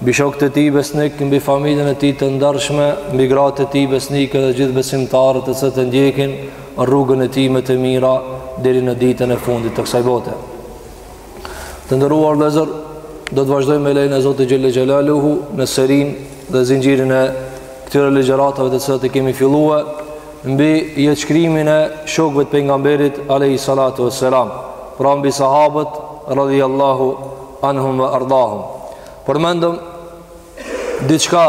Mbi shokët e tij besnik, mbi familjen e tij të ndershme, mbi gratë e tij besnike dhe gjithë besimtarët të cilët e ndjekin rrugën e tij me të mira deri në ditën e fundit të kësaj bote. Të nderuar vëllezër, do të vazhdojmë me lejnë e Zotit xhelle xhelaluhu në serinë dhe zinxhirin e këtyre ligjëratave të cilat i kemi fillue mbi jetëshkrimin e shokëve të pejgamberit alejhi salatu ue selam pra mbi sahabët radhi Allahu anhum wa ardahum. Përmendëm diçka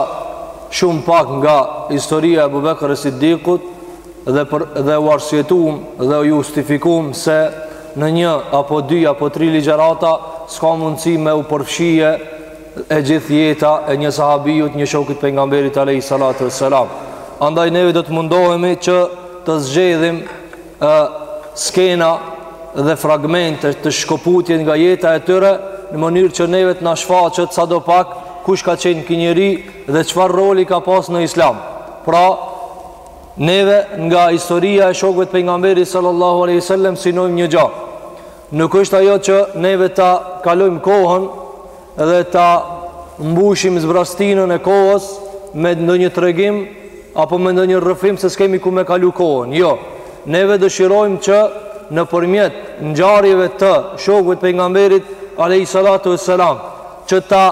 shumë pak nga historia e Abu Bekr Siddiqut dhe për dhe u arsyetum dhe u justifikum se në një apo dy apo tri ligjërata s'ka mundësi me u përfshi e gjithë jeta e një sahabiut, një shokit pejgamberit alayhi salatu wassalam. Andaj neve do të mundohemi që të zgjedhim e skena dhe fragmente të shkëputje nga jeta e tyre në mënyrë që neve të na shfaqet sadopak kush ka qenë ky njeri dhe çfarë roli ka pas në islam. Pra, neve nga historia e shokëve të pejgamberit sallallahu alaihi wasallam synojmë një gja. Nuk është ajo që neve ta kalojmë kohën dhe ta mbushim zbrazëtinë e kohës me ndonjë tregim apo me ndonjë rrëfim se s'kemi ku me kalu kohën. Jo, neve dëshirojmë që nëpërmjet ngjarjeve të shokëve të pejgamberit alejhi salatu ue selam që ta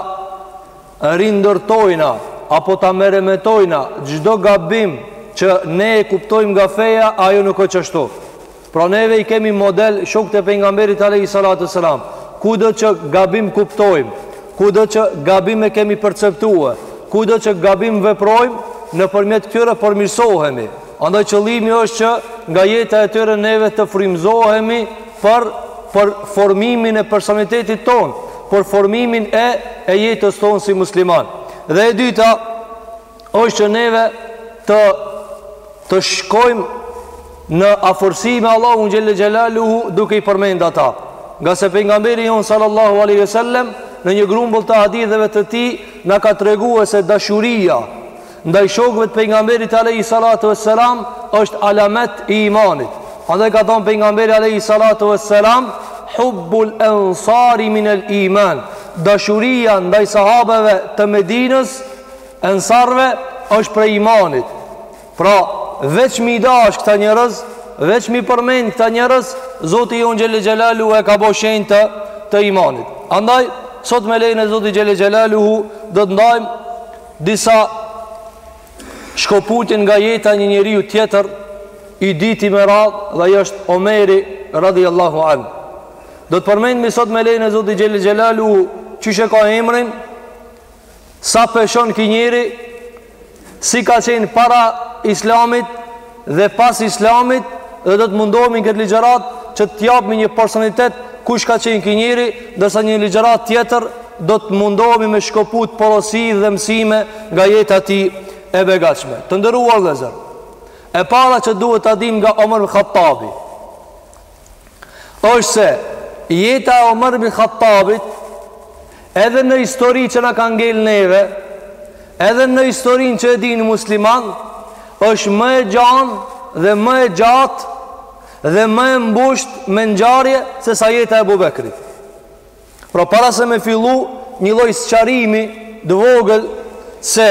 rindërtojmë apo ta meremetojmë çdo gabim që ne e kuptojmë nga feja ajo nuk o qashtu Pra neve i kemi model shokët e pejgamberit alayhi salatu selam. Kudo që gabim kuptojmë, kudo që gabim e kemi perceptue, kudo që gabim veprojmë, nëpërmjet këtyre përmirësohemi. Andaj qëllimi është që nga jeta e tyre neve të frymëzohemi për për formimin e personalitetit tonë, për formimin e e jetës tonë si musliman. Dhe e dyta, është që neve të të shkojmë në afërsi me Allahun xhelle xhelaluhu duke i përmend ata. Ngase pejgamberi jonë sallallahu alaihi wasallam në një grumbull të haditheve të tij na ka treguar se dashuria ndaj shokëve të pejgamberit alaihi salatu wassalam është alamet i imanit. Andaj ka thënë pejgamberi alaihi salatu wassalam hubbul ansari min al iman. Dashuria ndaj sahabëve të Medinës Ensarve është prej imanit Pra veç m'i dashtë këta njerëz Veç m'i përmend këta njerëz Zoti jonë Xhel-le Xhelaluhu e ka bo shenjë të, të imanit Andaj, sot me lejen e Zotit Xhel-le Xhelaluhu Do të ndajmë disa shkëputje nga jeta një njeriu tjetër I dyti me radhë dhe ai është Omeri radijallahu an Do të përmendmi sot me lejen e Zotit Xhel-le Xhelaluhu Qysh e ka emrin Sa peshon ky njeri si ka qenë para islamit dhe pas islamit dhe do të mundohemi në këtë ligjëratë që të japmi një personalitet kush ka qenë ky njeri ndërsa një ligjëratë tjetër do të mundohemi me shkëput porosi dhe mësime nga jeta e tij e begatshme. Të nderuar vëllezër, e para që duhet ta dimë nga Omer ibn Khattabi, është se jeta e Omer ibn Khattabit edhe në histori që na ka ngel neve, edhe në historinë që e dinë muslimanët, është më e gjanë dhe më e gjatë dhe më e mbushtë me ngjarje sesa jeta e Ebu Bekrit. Pra para se me fillu një lloj sqarimi të vogël se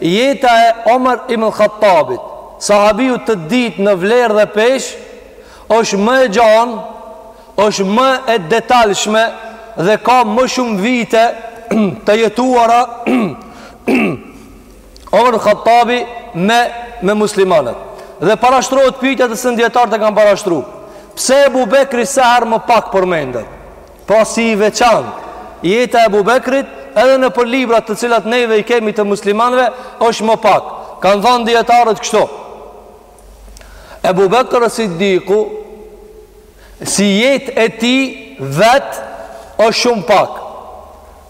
jeta e Omer ibn Khattabit, sahabiut të dytë në vlerë dhe peshë, është më e gjanë, është më e detajshme dhe ka më shumë vite të jetuara Omer Khattabi me me muslimanët. Dhe parashtrohet pyetja thashë dijetarët e kanë parashtru. Pse Ebu Bekri sa herë më pak përmendet? Pra si i veçantë. Jeta e Ebu Bekrit edhe nëpër libra të cilat neve i kemi të muslimanëve është më pak. Kanë thënë dijetarët kështu. Ebu Bekr Siddiku si jetë e tij vetë është shumë pak.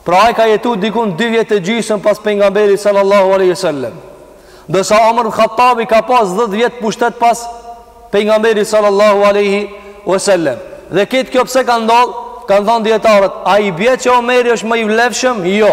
Pra ai ka jetu dikun dy vjet e gjysëm pas pejgamberit sallallahu aleyhi sallem. Ndërsa Omer ibn Khattabi ka pas 10 vjet pushtet pas pejgamberit sallallahu aleyhi sallem. Dhe këtë kjo pse ka ndodhë, kanë thonë dijetarët, a i bje që Omeri është më i vlefshëm? Jo.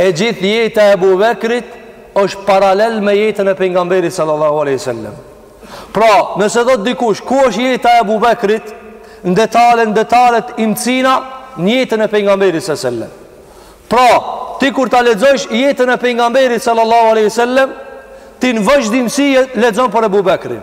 E gjithë jeta e Ebu Bekrit është paralel me jetën e pejgamberit sallallahu alaihi wasallam. Pra, nëse thotë dikush ku është jeta e Ebu Bekrit në detale, në detale t'imcina në jetën e pejgamberit sallallahu alaihi wasallam. Pra, ti kur ta lexosh jetën e pejgamberit sallallahu alaihi wasallam, ti në vazhdimësi lexon për Ebu Bekrin.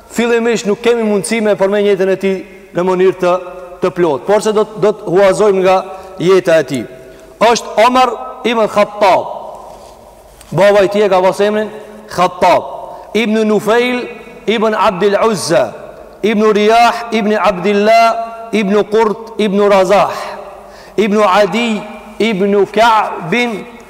Fillimisht nuk kemi mundësi me përmend jetën e tij në mënyrë të të plotë, porse do të do të huazojmë nga jeta e tij. Është Omer ibn Khattab. Baba i tij e ka pas emrin Khattab. Ibn Nufail ibn Abdil Uzza, ibn Riyah ibn Abdillah ibn Qurt ibn Razah, ibn Adi ibn Ka'b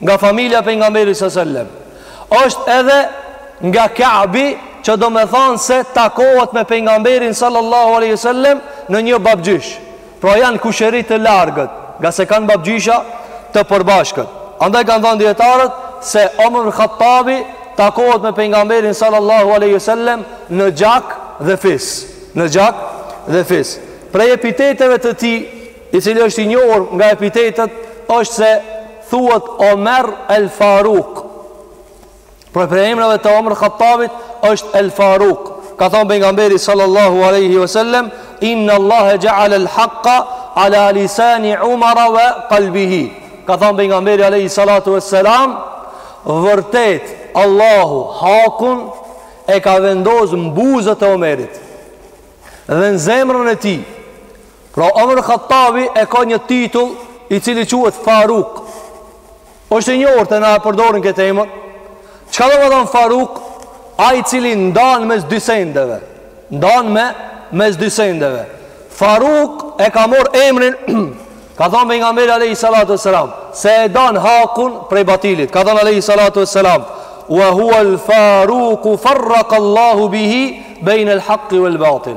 Nga familja e pejgamberit sallallahu alaihi wasallam. Është edhe nga Ka'bi, që domethanë se takohet me pejgamberin sallallahu alaihi wasallam në një babgjysh. Pra janë kushëri të largët, nga se kanë babgjysha të përbashkët. Andaj kanë thanë dijetarët se Omar ibn Khattabi takohet me pejgamberin sallallahu alaihi wasallam në gjak dhe fis, në gjak dhe fis. Prej epiteteve të tij i cili është i njohur nga epitetet, është se thuhet Omer El Faruk. Pra prej emrave të Omer Khattabit është El Faruk. Ka thënë pejgamberi sallallahu alaihi wasallam, "Inna Allaha ja'ala al-haqqa ala lisani Umar wa qalbihi." Ka thënë pejgamberi alaihi salatu wassalam, "Vërtet Allahu hakun e ka vendos në buzët e Omerit dhe në zemrën e tij." Pra Omer Khattabi e ka një titull i cili quhet Faruk. Është i njohur te na e përdorin këtë emër. Çka do me thanë Faruk? Ai i cili ndan mes dy sendeve. Ndan me mes dy sendeve. Faruk e ka marr emrin ka thënë pejgamberi alayhi salatu wasalam se e dan hakun prej batilit. Ka thënë alayhi salatu wasalam wa huwa al-faruq farraqa Allahu bihi bain al-haqq wal-batil.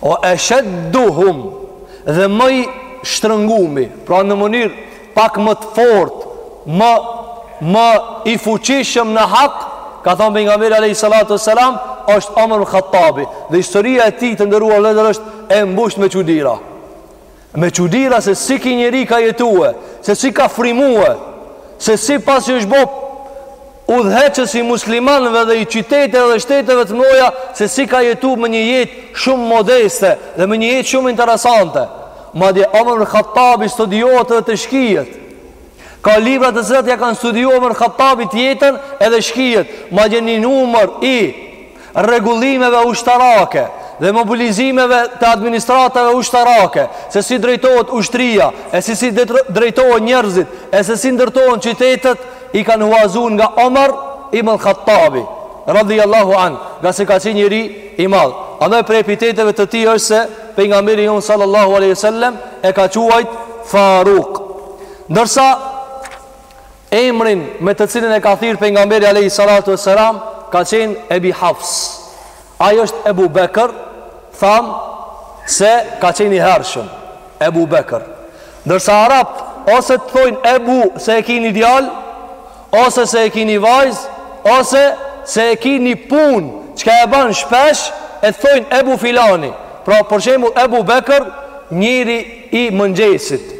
We eshedduhum dhe më i shtrëngumi, pra në mënyrë pak më të fort, më, më i fuqishëm në hak, ka thonë pejgamberi alejhi salatu selam, është Omer Khattabi, dhe historia e tij të nderuar vllezër është e mbusht me çudira. Me çudira se si ki njeri ka jetue Se si ka frymue Se si pasi është bo Udhëheqës i muslimanve dhe i qyteteve dhe shteteve të mdhoja Se si ka jetu me një jet shumë modeste Dhe me një jet shumë interesante Madje Omer Khattabi studiohet edhe te shkijet Ka libra të cilat ja kanë studiu Omer Khattabit jetën edhe shkijet Madje një numër i rregullimeve ushtarake dhe mobilizimeve të administratave ushtarake, se si drejtohet ushtria, e se si drejtohen njerëzit, e se si ndërtohen qytetet, i kanë huazu nga Omar ibnul Khattabi, radhi Allahu anh, nga se ka qenë njeri i madh. Andaj prej epiteteve të tij është se, pejgamberi jonë sallallahu aleyhi sallem, e ka quajt Faruk. Ndërsa, Emrin me të cilin e ka thirr pejgamberi alayhi salatu wassalam ka qen Ebi Hafs. Ai është Ebu Bekër, tham se ka qen i hershëm. Ebu Bekër. Ndërsa arabt ose të thojnë Ebu se e ki ni djal, ose se e ki ni vajz, ose se e ki ni pun, çka e ban shpesh e të thojnë Ebu Filani. Pra për shembull Ebu Bekër, njeri i mëngjesit.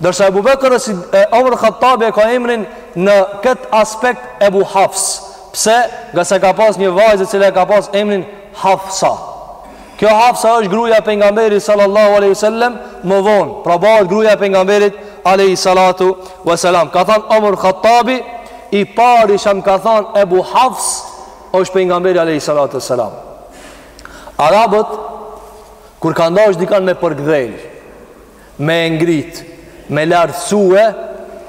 Ndërsa Ebu Bekër si, e Omer Khattabi e ka emrin në këtë aspekt Ebu Hafs. Pse? Nga se ka pas një vajzë e cila e ka pas emrin Hafsa. Kjo Hafsa është gruja e pejgamberit sallallahu alaihi wasallam më vonë. Pra bëhet gruaja e pejgamberit alaihi salatu wasalam. Ka thanë Omer Khattabi i pari që më ka thanë Ebu Hafs është pejgamberi alaihi salatu wasalam. Arabët kur kanë dasht dikan me përgdhel, me e ngrit, me lartësue,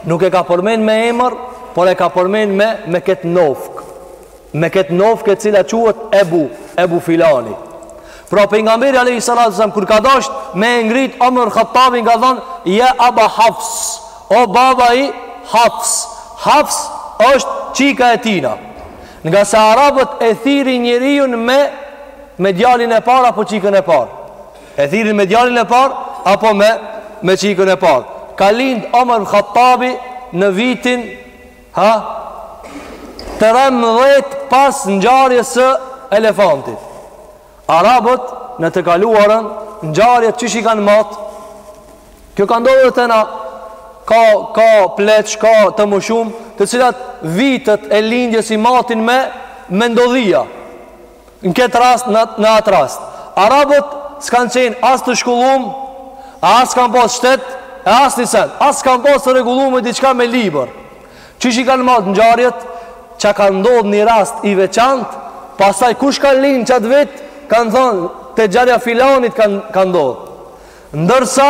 nuk e ka përmen me emër, por e ka përmen me, me këtë nofk, me këtë nofk e cila quhet Ebu, Ebu Filani. Pra pejgamberi alaihi salatu wasalam, kur ka dasht me e ngrit, Omer Khattabin ka thanë, ja Aba Hafs, o baba i Hafs, Hafs është çika e tina, nga se Arabët e thirrin njeriun me, me djalin e parë apo çikën e parë. E thirrin me djalin e parë apo me me çikën e parë. Ka lind Omar ibn Khattabi në vitin ha 13 pas ngjarjes së elefantit. Arabët në të kaluarën ngjarjet qysh i kanë mat. Kjo ka ndodhur te na ka ka pleq, ka të moshum, të cilat vitet e lindjes i matin me me ndodhina. Në këtë rast, në, në atë rast, Arabët s'kanë qenë as të shkollum, as kanë pas shtet, e as një sen, as kanë pas të rregullume diçka me libër. Qysh i kanë matë ngjarjet, ka ndodhë një rast i veçantë, pastaj kush kanë lind qatë vit, kanë thanë, te ngjarja filanit ka ndodhë. Ndërsa,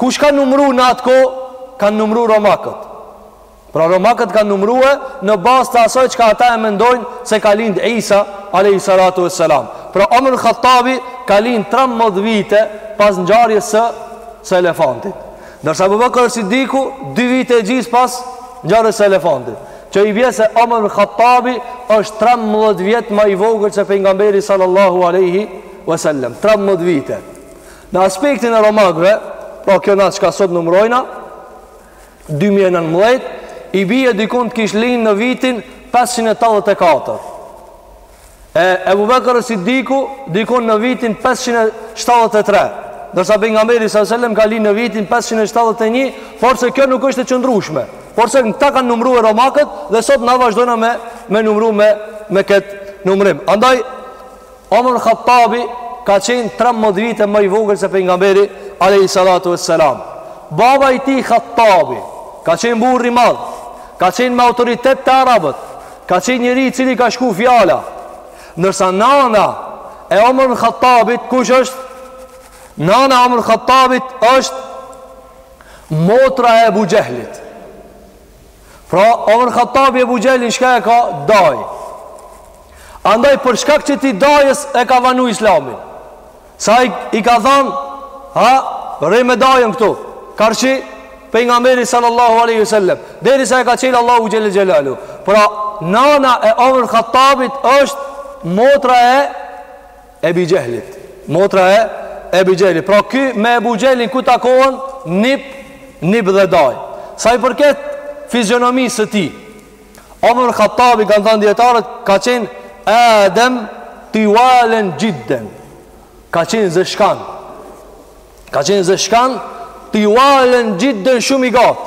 kush kanë numru në atë kohë, kanë numru romakët. Pra romakët kanë numrue në bazë të asaj çka ata e mendojnë se ka lind Isa alayhi salatu wassalam. Pra Omer al-Khattabi ka lind 13 vite pas ngjarjes së së elefantit. Ndërsa Abu Bakr Siddiku 2 vite e gjys pas ngjarjes së elefantit. Që i bje se Omer al-Khattabi është 13 vjet ma i vogël se pejgamberi sallallahu alaihi wasallam, 13 vite. Në aspektin e romakëve, pra kjo na çka sot numrojna, dy mijë e nëntëmbëdhjetë i bie dikun të kish lind në vitin 584. E Ebu Bekër Siddiku dikun në vitin 573. Ndërsa pejgamberi alaihi selam ka lind në vitin 571, porse kjo nuk është e qëndrushme. Porse këta kanë numrue romakët dhe sot na vazhdojna me, me numru me, me këtë numrim. Andaj, Omer Khattabi ka qenë 13 vite më i vogël se pejgamberi alejhi salatu ves-selam. Baba i tij Khattabi ka qenë burrë i madh, ka qenë me autoritet te arabët, ka qenë njeri i cili i ka shku fjala. Ndërsa nana e Omer Khattabit kush është? Nana e Omer Khattabit është motra e Ebu Xhehlit. Pra, Omer Khattabi Ebu Xhehlin çka e ka daj. Andaj për shkak që t'dajës e ka vanu islamin. Se ai ka than, ha, rri me dajën këtu. Karshi pejgamberit sallallahu alejhi ve selem. Derisa e ka qel Allahu xhele xhelaluhu. Pra, nana e Omer Khattabit është motra e Ebi Xhehlit. Motra e Ebi Xhehlit. Pra ky me Ebu Xhehlin ku takohen? Nip, nip dhe daj. Sa i përket fizionomisë së tij, Omer Khattabi kanë thënë dietarët ka qenë adem tivalen xhidden. Ka qenë zeshkan. Ka qenë zeshkan, tivalen xhidden shumë i gatë.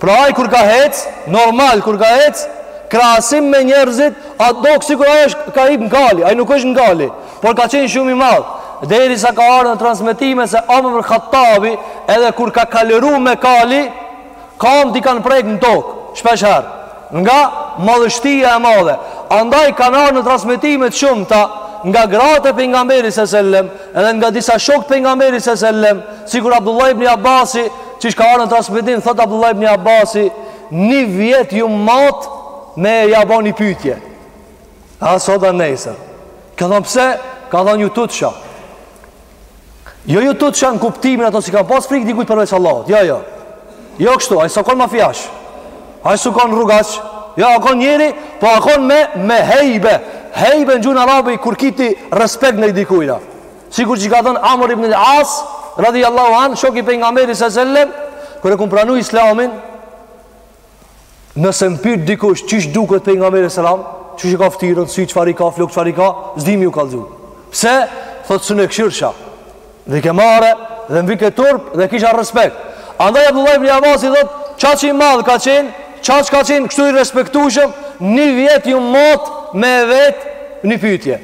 Pra ai kur ka hec, normal kur ka hec, krahasim me njerëzit, a dok sikur ai ka hip në kali, ai nuk është në kali, por ka qenë shumë i madh. Derisa ka ardhë në transmetime se Omer Khattabi edhe kur ka kalëru me kali, kamt i kanë prek në tokë, shpeshherë, nga madhështia e madhe. Andaj kanë ardhë në transmetime të shumta, nga gratë e pejgamberit s'sellem, edhe nga disa shokë t'pejgamberit s'sellem, sikur Abdullah ibn Abasi, Qysh ka ardhë në transmetim, thot Abdullah ibn Abasi, një vjet jum mat me ja bo një pytje. A sot a nesër. Ka thonë pse, ka thonë ju tutsha. Jo ju tutsha në kuptimin ato si kam pas frikë dikujt përveç Allahut. Jo, jo. Jo kështu, ai s'u kon mafiash. Ai s'u kon rrugaç. Jo, a kon njeri, po a kon me, me hejbe. Hejbe në gjuhën arabe kur ki ti respekt ndaj dikujna. Sikur që ka thënë Amr ibn al-As, radhiyallahu an, shok i pejgamberit sallallahu alaihi wasallam, kur e kum pranuar Islamin, nëse m'pyt dikush qysh duket pejgamberi sallallahu alaihi wasallam, qysh e ka ftyrën, sy çfarë i ka, flok çfarë i ka, s'di me ju kallzu. Pse? Thotë s'un e kshirsha. M'vike marre dhe m'vike turp dhe kisha respekt. Andaj Abdullah ibn Abbasi thotë, çaq i madh ka qenë, çaq ka qenë kështu i respektueshëm, një vjet jum mat me e vet një pyetje.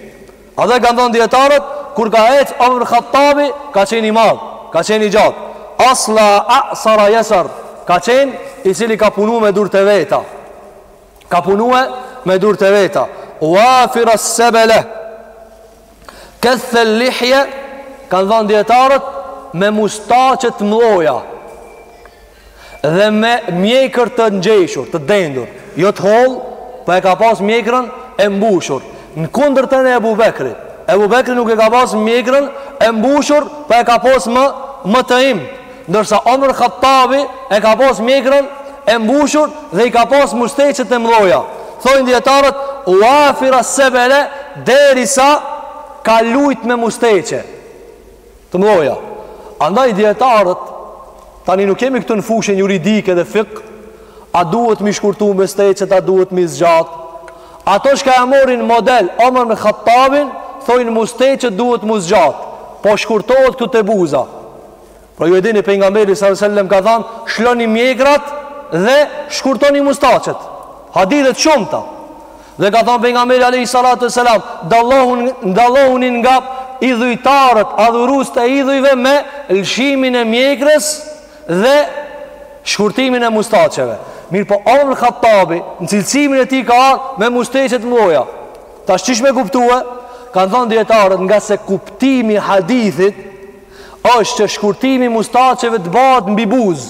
Andaj kanë thënë dijetarët, kur ka hec Omer Khattabi, ka qenë i madh, ka qenë i gjatë. Asla a'sara yasar, ka qenë i cili ka punuar me dur të veta. Ka punuar me dur të veta. Wafir as-sabala. Kath al-lihya, kanë thënë dijetarët me mustaqe të mëdha. Dhe me mjekër të ngjeshur, të dendur, jo të hollë, po e ka pas mjekrën e mbushur. Në kundërtën e Ebu Bekrit. Ebu Bekri nuk e ka pas mjekrën e mbushur, po e ka pas më, më të imët. Ndërsa Omer Khattabi e ka pas mjekrën e mbushur dhe i ka pas musteqet e mdhoja. Thojnë dijetarët, uafira sebele deri sa ka lujt me musteqe. Të mdhoja. Andaj dijetarët tani nuk jemi këtu në fushën juridike dhe fikh, a duhet mi shkurtu musteqet, a duhet mi zgjat. Ata çka e marrin model Omer ibn Khattabin, thojnë musteqet duhet mu zgjat. Po shkurtohet këtu te buza. Po ju e dini pejgamberi a.s. selem ka than, shloni mjekrat dhe shkurtoni mustaqet. Hadithet e shumta. Dhe ka thënë pejgamberi alayhi salatu wasalam, dallohuni dallohuni nga idhujtarët, adhuruesit e idhujve me lëshimin e mjekrës dhe shkurtimin e mustaqeve. Mirëpo Omar Khattabi, në cilësimin e tij ka ardhur me mustaqe të mdhoja. Tash qysh me kuptue? Kanë thënë dijetarët ngase kuptimi i hadithit është që shkurtimi i mustaqeve të bëhet mbi buzë.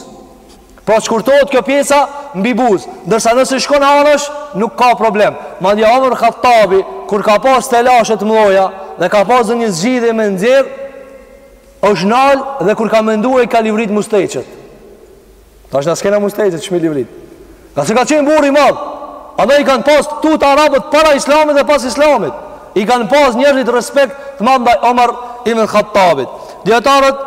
Pra shkurtohet kjo pjesa mbi buzë, ndërsa nëse shkon anash nuk ka problem. Madje Omer Khattabi kur ka pas telashe të mdhoja dhe ka pas donjë zgjidhje me nxjerr, është nal dhe kur ka menduar i ka livrit mustaqet. Tash na s'kena mustaqet ç'mi livrit. Ngase ka qenë burri i madh. Andaj i kanë pas tut arabët para islamit dhe pas islamit. I kanë pas njerëzit respekt të madh ndaj Omer ibn Khattabit. Dijetarët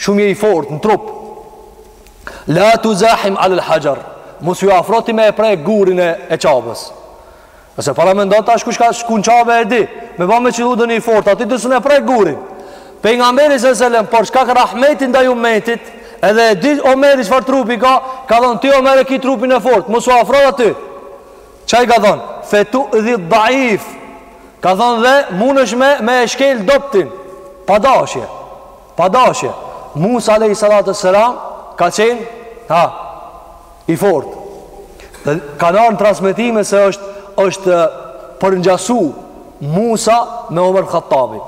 Shumë je i fortë në trup. La tuzahim alal haxher. Mos ju afro ti me e prek gurin e, e qabës. Nëse paramendon tash kush ka shku në qabë e di. Me ba me qëllu donjë i fortë, aty ti s'mun e prek gurin. Pejgamberi selem, për shkak rahmetit ndaj umetit, edhe e di Omeri çfarë trupi ka, ka thonë ti Omer e ki trupin e fortë, mos u afro aty. Çka i ka thonë? Fetudhi dhaif. Ka thonë dhe mundesh me, me e shkel të dobtin. Pa dashje. Pa dashje, Musa alejhi salatu selam ka qenë aq i fortë. Dhe kanë ardhur transmetime se është është përngjasu Musa me Omer Khattabin.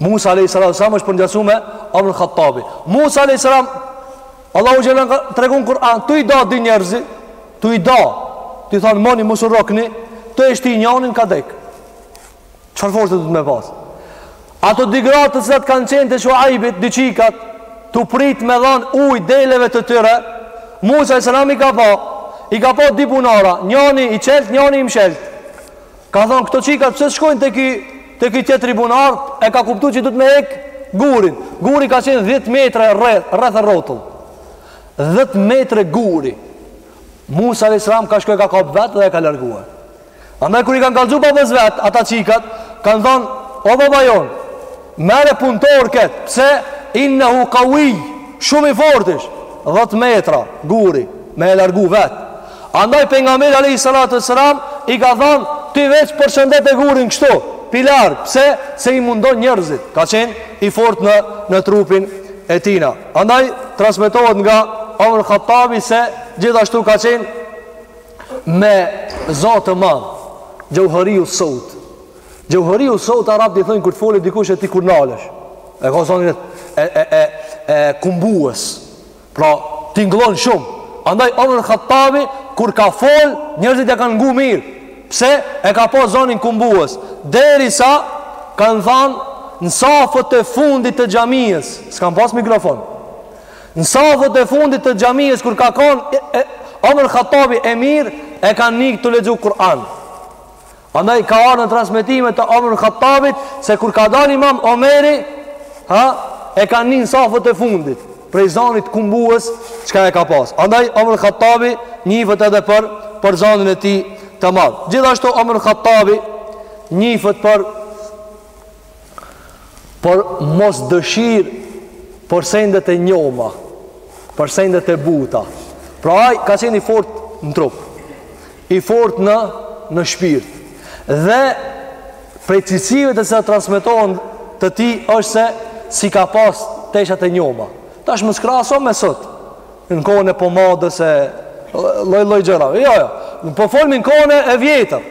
Musa alejhi salatu selam është përngjasu me Omer Khattabin. Musa alejhi selam Allahu xhele na tregon në Kur'an, tu i da dy njerëz, tu i da. Tu i than moni mos u rrokni, tu e shty njonin ka dek. Çfarë force duhet me pas? Ato dy gratë të cilat kan qen të Shuaibit, dy çikat, tu prit me dhan ujë deleve të tyre, Musa alejhi selam i ka pa, i ka pa dy bunara, njani i çelt, njani i mshelt. Ka thon këto çikat pse shkojnë te ky te ky tjetri bunar, e ka kuptu që duhet me hek gurin. Guri ka qen 10 metra rreth e rrotull. 10 metra guri. Musa alejhi selam ka shku e ka kap vet dhe e ka largu. Andaj kur i kanë kallxu babës vet, ato çikat kanë thon, "O baba jon, merre puntor kët, pse innehu qawi, shumë i fortë ish, 10 metra guri me e largu vet." Andaj pejgamberi alayhi salatu wasalam i ka thon, "Ti veç përshëndet gurin kështu, pi larg, pse se i mundon njerëzit." Ka qen i fortë në në trupin e tina. Andaj transmetohet nga Omer Khattabi se gjithashtu ka qen me za të madh xhauheriu saut xhauheriu saut arabët i thonë kur të folë dikush e ti kur nalesh e ka zonin e, e, e, e kumbuës pra tingllon shumë andaj Omer Khattabi kur ka fol njerëzit ja kanë ngu mirë pse e ka pas zonin kumbuës derisa kanë thanë në safët e fundit të xhamiës s'kanë pas mikrofon Në safët e fundit të xhamiës kur ka kan Omer Khattabi emir e kanë ni tu lexu Kur'an. Andaj ka ardh në transmetime të Omer Khattabit se kur ka dalë imam Omeri, ha, e kanë ni në safët e fundit prej zanit kumbues çka e ka pas. Andaj Omer Khattabi njifet edhe për për zanin e tij të madh. Gjithashtu Omer Khattabi njifet për Për mosdëshirë për sendet e njoma, për sendet e buta. Pra ai ka qenë i fort në trup, i fort në në shpirt. Dhe prej cilësive të cilat transmetohen te ti është se s'i ka pas teshat e njoma. Tash mos krahaso me sot, në kohën e pomadës e lloj-lloj gjërave. Jo, jo. Ne po folim në kohën e vjetër.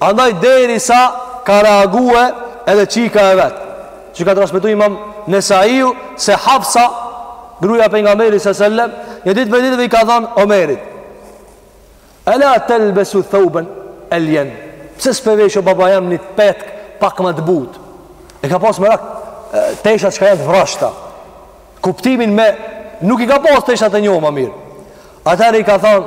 Andaj derisa ka reague edhe çika e vet, që ka transmetu imam Nesaiu se Hafsa, gruja pejgamberit sa sellem, një ditë prej ditëve i ka than Omerit, Ela telbesu thauban eljen, pse s'pe vesh o baba jem ni petk pak ma të butë. E ka pas merak tesha çka janë të vrashta. Kuptimin me nuk i ka pas tesha të njoma mirë. Atëherë i ka than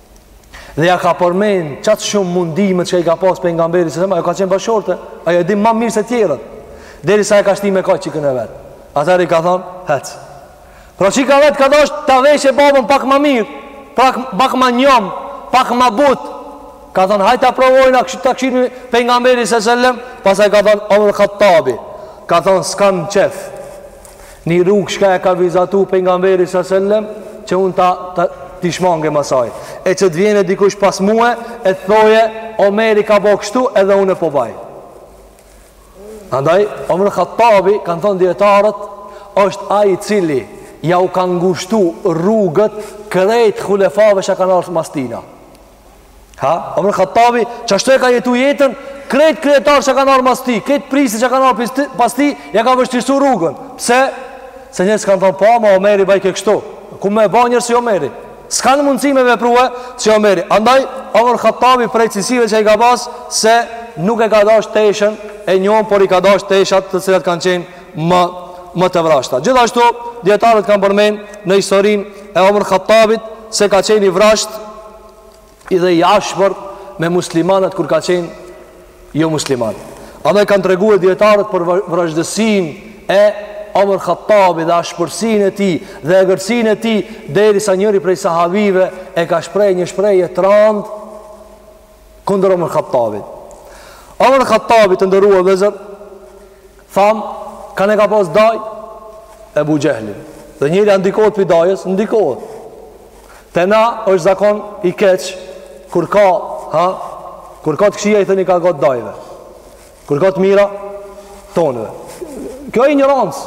Dhe ja ka përmen qato shumë mundimet që i ka pas pejgamberi sellem. Ajo ka qenë bashkëshorte, ajo e din ma mirë se tjerët. Derisa e ka shti me ka qikën e vet. Atëherë i ka thonë, hec. Pra qika e vet ka dashtë ta veshe babën pak ma mirë, pak, pak ma njomë, pak ma butë. Ka thonë, hajt ta provojmë, a kështu ta kshyrim pejgamberi sellem. Pastaj ka thonë Omer Khattabi, ka thonë, s'kam qejf. Një rrugë çka e ka vizatu pejgamberi së sellem, që unë ta, ta t'i shmangem asaj. E që t'vjene dikush pas mue, e t'thoje, Omeri ka bo kështu edhe unë e po baj. Andaj, Omer Khattabi, kanë thonë dijetarët, është ai i cili jau ka ngushtu rrugët krejt khulefave çka kanë ardh mas tina. Ha? Omer Khattabi, që ashtu e ka jetu jetën, krejt kryetar që kanë ardh mas tij, krejt prijësi që kanë ardh pas tij, ja ka vështirësu rrugën. Pse? Se njerëz kanë thonë, pa, po, ma Omeri bajke kështu. Ku me ba njeri si Omeri? S'kanë mundësi me veprue si Omeri. Andaj, Omer Khattabi prej cilsive që i ka pas, se nuk e ka dash teshën e njomë, por i ka dash teshat të cilat kanë qenë më më të vrazhda. Gjithashtu dijetarët kanë përmend në historinë e Omer Khattabit se ka qenë i vrazhd edhe i ashpër me muslimanët kur ka qenë jomusliman. Andaj kanë treguar dijetarët për vrazhdësinë e Omer Khattabit dhe ashpërsinë e tij dhe egërsinë e tij derisa njëri prej sahabive e ka shpreh një shprehje t'randë kundër Omer Khattabit. Omer Khattabi, të nderuar vllezër, thamë, kanë e ka pas dajë, Ebu Xhehlin. Dhe njeri a ndikohet prej dajës, ndikohet. Te na është zakon i keq, kur ka, ha, kur ka të kqija i thonë i ka nga dajve. Kur ka të mira, tonëve. Kjo injorancë.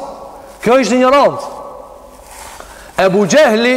Kjo ishtë injorancë. Ebu Xhehli,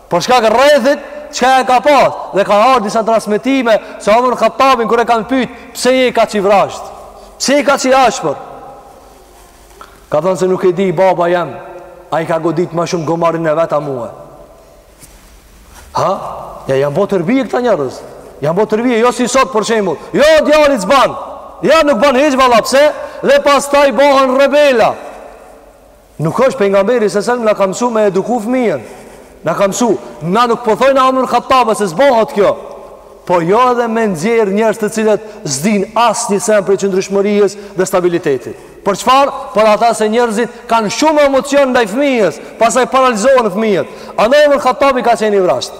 Për shkak rrethit çka e ka pas dhe ka ardh disa transmetime se Omer Khattabin kur e kanë pyet pse je kaq i vrazhd? Pse je kaq i ashpër? Ka than se nuk e di baba jem, ai ka godit ma shumë gomarin e vet a mue. Ha? Ja janë bo terbije këta njerëz. Janë bo terbije, jo si sot për shembull. Jo djali s'ban. Ja nuk ban hiç valla pse dhe pastaj bahen rebela. Nuk është pejgamberi se selam na ka msu me eduku fëmijën. Na ka msu, na nuk po thojna Omer Khattab se s'bohet kjo. Po jo edhe me nxjerr njerëz të cilët s'din asnjë sen prej qëndrueshmërisë dhe stabilitetit. Për çfarë? Për ata se njerëzit kanë shumë emocion ndaj fëmijës, pastaj paralizohen fëmijët. Andaj Omer Khattabi ka qenë i vrazhdë.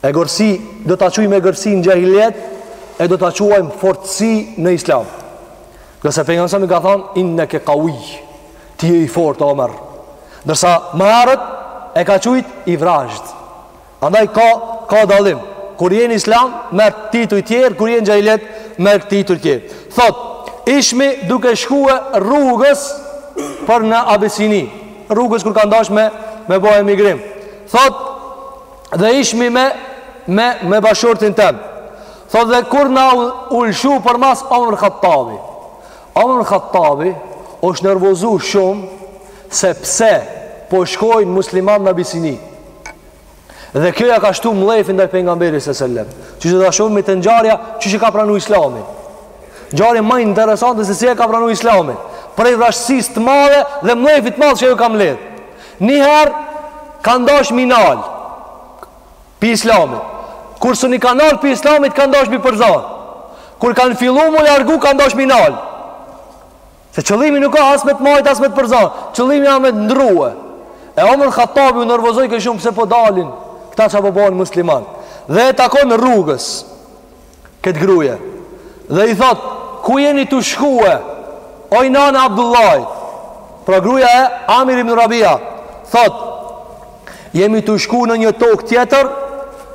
Egërsi do ta quajmë egërsi në xhahiliet e do ta quajmë fortësi në islam. Ngase pejgamberi i ka thon inneke kavij. Ti je i fortë Omer. Ndërsa më herët e ka quajt i vrazhd. Andaj ka ka dallim. Kur je në islam merr tituj të tjerë, kur je në xhahiliet merr tituj të tjerë. Thot, ishmi duke shkue rrugës për në Abisini. Rrugës kur ka dash me me bo emigrim. Thot, dhe ishmi me me me bashkëshortin tem. Thotë dhe kur na u lshu përmas Omer Hattabi. Omer Hattabi është nervozu shumë sepse po shkojnë musliman në Abisini. Dhe kjo ja ka shtu mllefin ndaj pejgamberit a.s. sellem. Që që dhe shumë me te ngjarja, që që e ka pranu islamin. Ngjarja ma interesante se si e ka pranu islamin. Prej vrazhdësisë të madhe dhe mllefit të madh që ju ka mledh. Njëher kanë dash m'i nal pi islamit. Kur s'un i kanë nal pi islamit kanë dash m'i përzan. Kur kanë fillu m'u largu kanë dash m'i nal. Se qëllimi nuk a as me të majt as me të përzan. Qëllimi a me të ndrue. E Omer Hattabi u nervozojke shumë pse po dalin këta ça po bohen musliman. Dhe e takon rrugës. këtë gruje dhe i thot ku jeni tu shkue oj nana e Abdullahit pra gruja e Amir ibn Rabia thot jemi tu shku në një tokë tjetër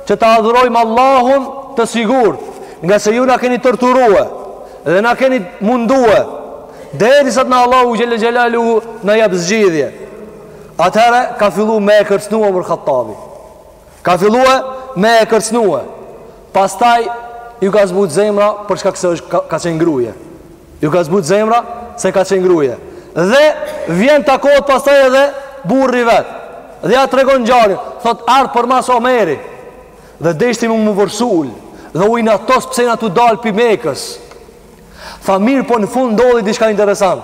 që ta adhurojmë Allahun të sigurt ngase ju na keni torturue dhe na keni mundue derisa të na Allahu xhele xhelaluhu na jap zgjidhje atëherë ka fillu me e kërcnu Omer Hattabi Ka fillue me e kërcnue Pastaj ju ka zbut zemra Për shkak se është ka, ka qenë gruje Ju ka zbut zemra Se ka qenë gruje Dhe vjen takohet pastaj edhe Burri vet Dhe ja tregon ngjarjen Thot ardh përmas Omeri Dhe deshti me m'u vërsul Dhe u inatos pse na tu dal pi Mekës Tha mirëpo në fund ndodhi diçka interesant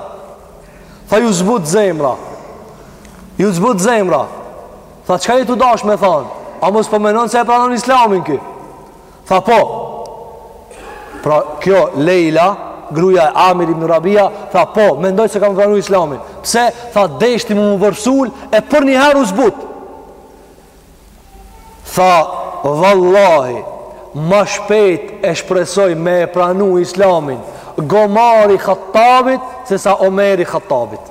Tha ju zbut zemra Ju zbut zemra Tha çka je tu dash me thanë A mos po menon se e pranon islamin ky Tha po Pra kjo Lejla Gruja e Amir ibn Rabia Tha po mendoj se ka me pranu islamin Pse tha deshti me m'u vërsul E përnjëherë u zbut Tha Vallahi Ma shpejt e shpresoj me e pranu islamin Gomari Hattabit Sesa Omeri Hattabit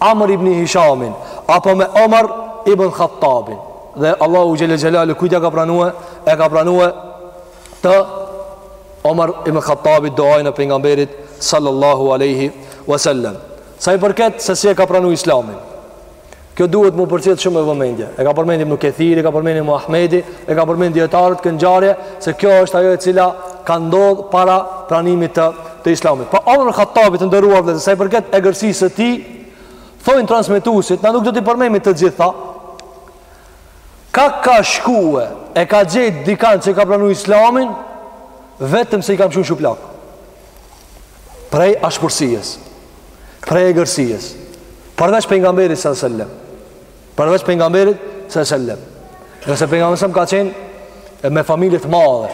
Amr ibn Hishamin, apo me Omar ibn Khattabin, dhe Allahu xhelle xhelalu kujt ia ka pranue, e ka pranue te Omar ibn Khattabi duanë e pejgamberit sallallahu alaihi wasallam. Sa i përket se si e ka pranuar Islamin. Kjo duhet me u përcjell shumë me vëmendje. E ka përmend Ibnu Kethiri, e ka përmend imam Ahmedi, e ka përmend dijetarët kët ngjarje se kjo është ajo e cila ka ndodh para pranimit të të islamit. Pra Omer Khattabi të nderuar dhe sa i përket egërsisë së tij, thojnë transmetuesit, na nuk do t'i përmendim të gjitha. Kah ka shkue e ka gjetë dikan që ka pranuar islamin vetëm se i ka mshu shuplakë. Prej ashpërsies, prej egërsies. Përveç pejgamberit sallallahu alajhi wasallam. Përveç pejgamberit sallallahu alajhi wasallam. Se pejgamberi a.s. ka qenë me familje të madhe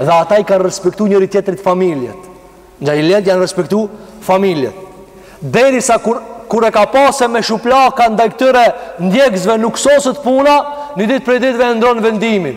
dhe ata i kanë respektu njëri-tjetrit familjet. Nga i lehtë janë respektu familjet. Derisa kur kur e ka pa se me shuplaka ndaj këtyre ndjekësve nuk soset puna, një ditë prej ditëve e ndron vendimin.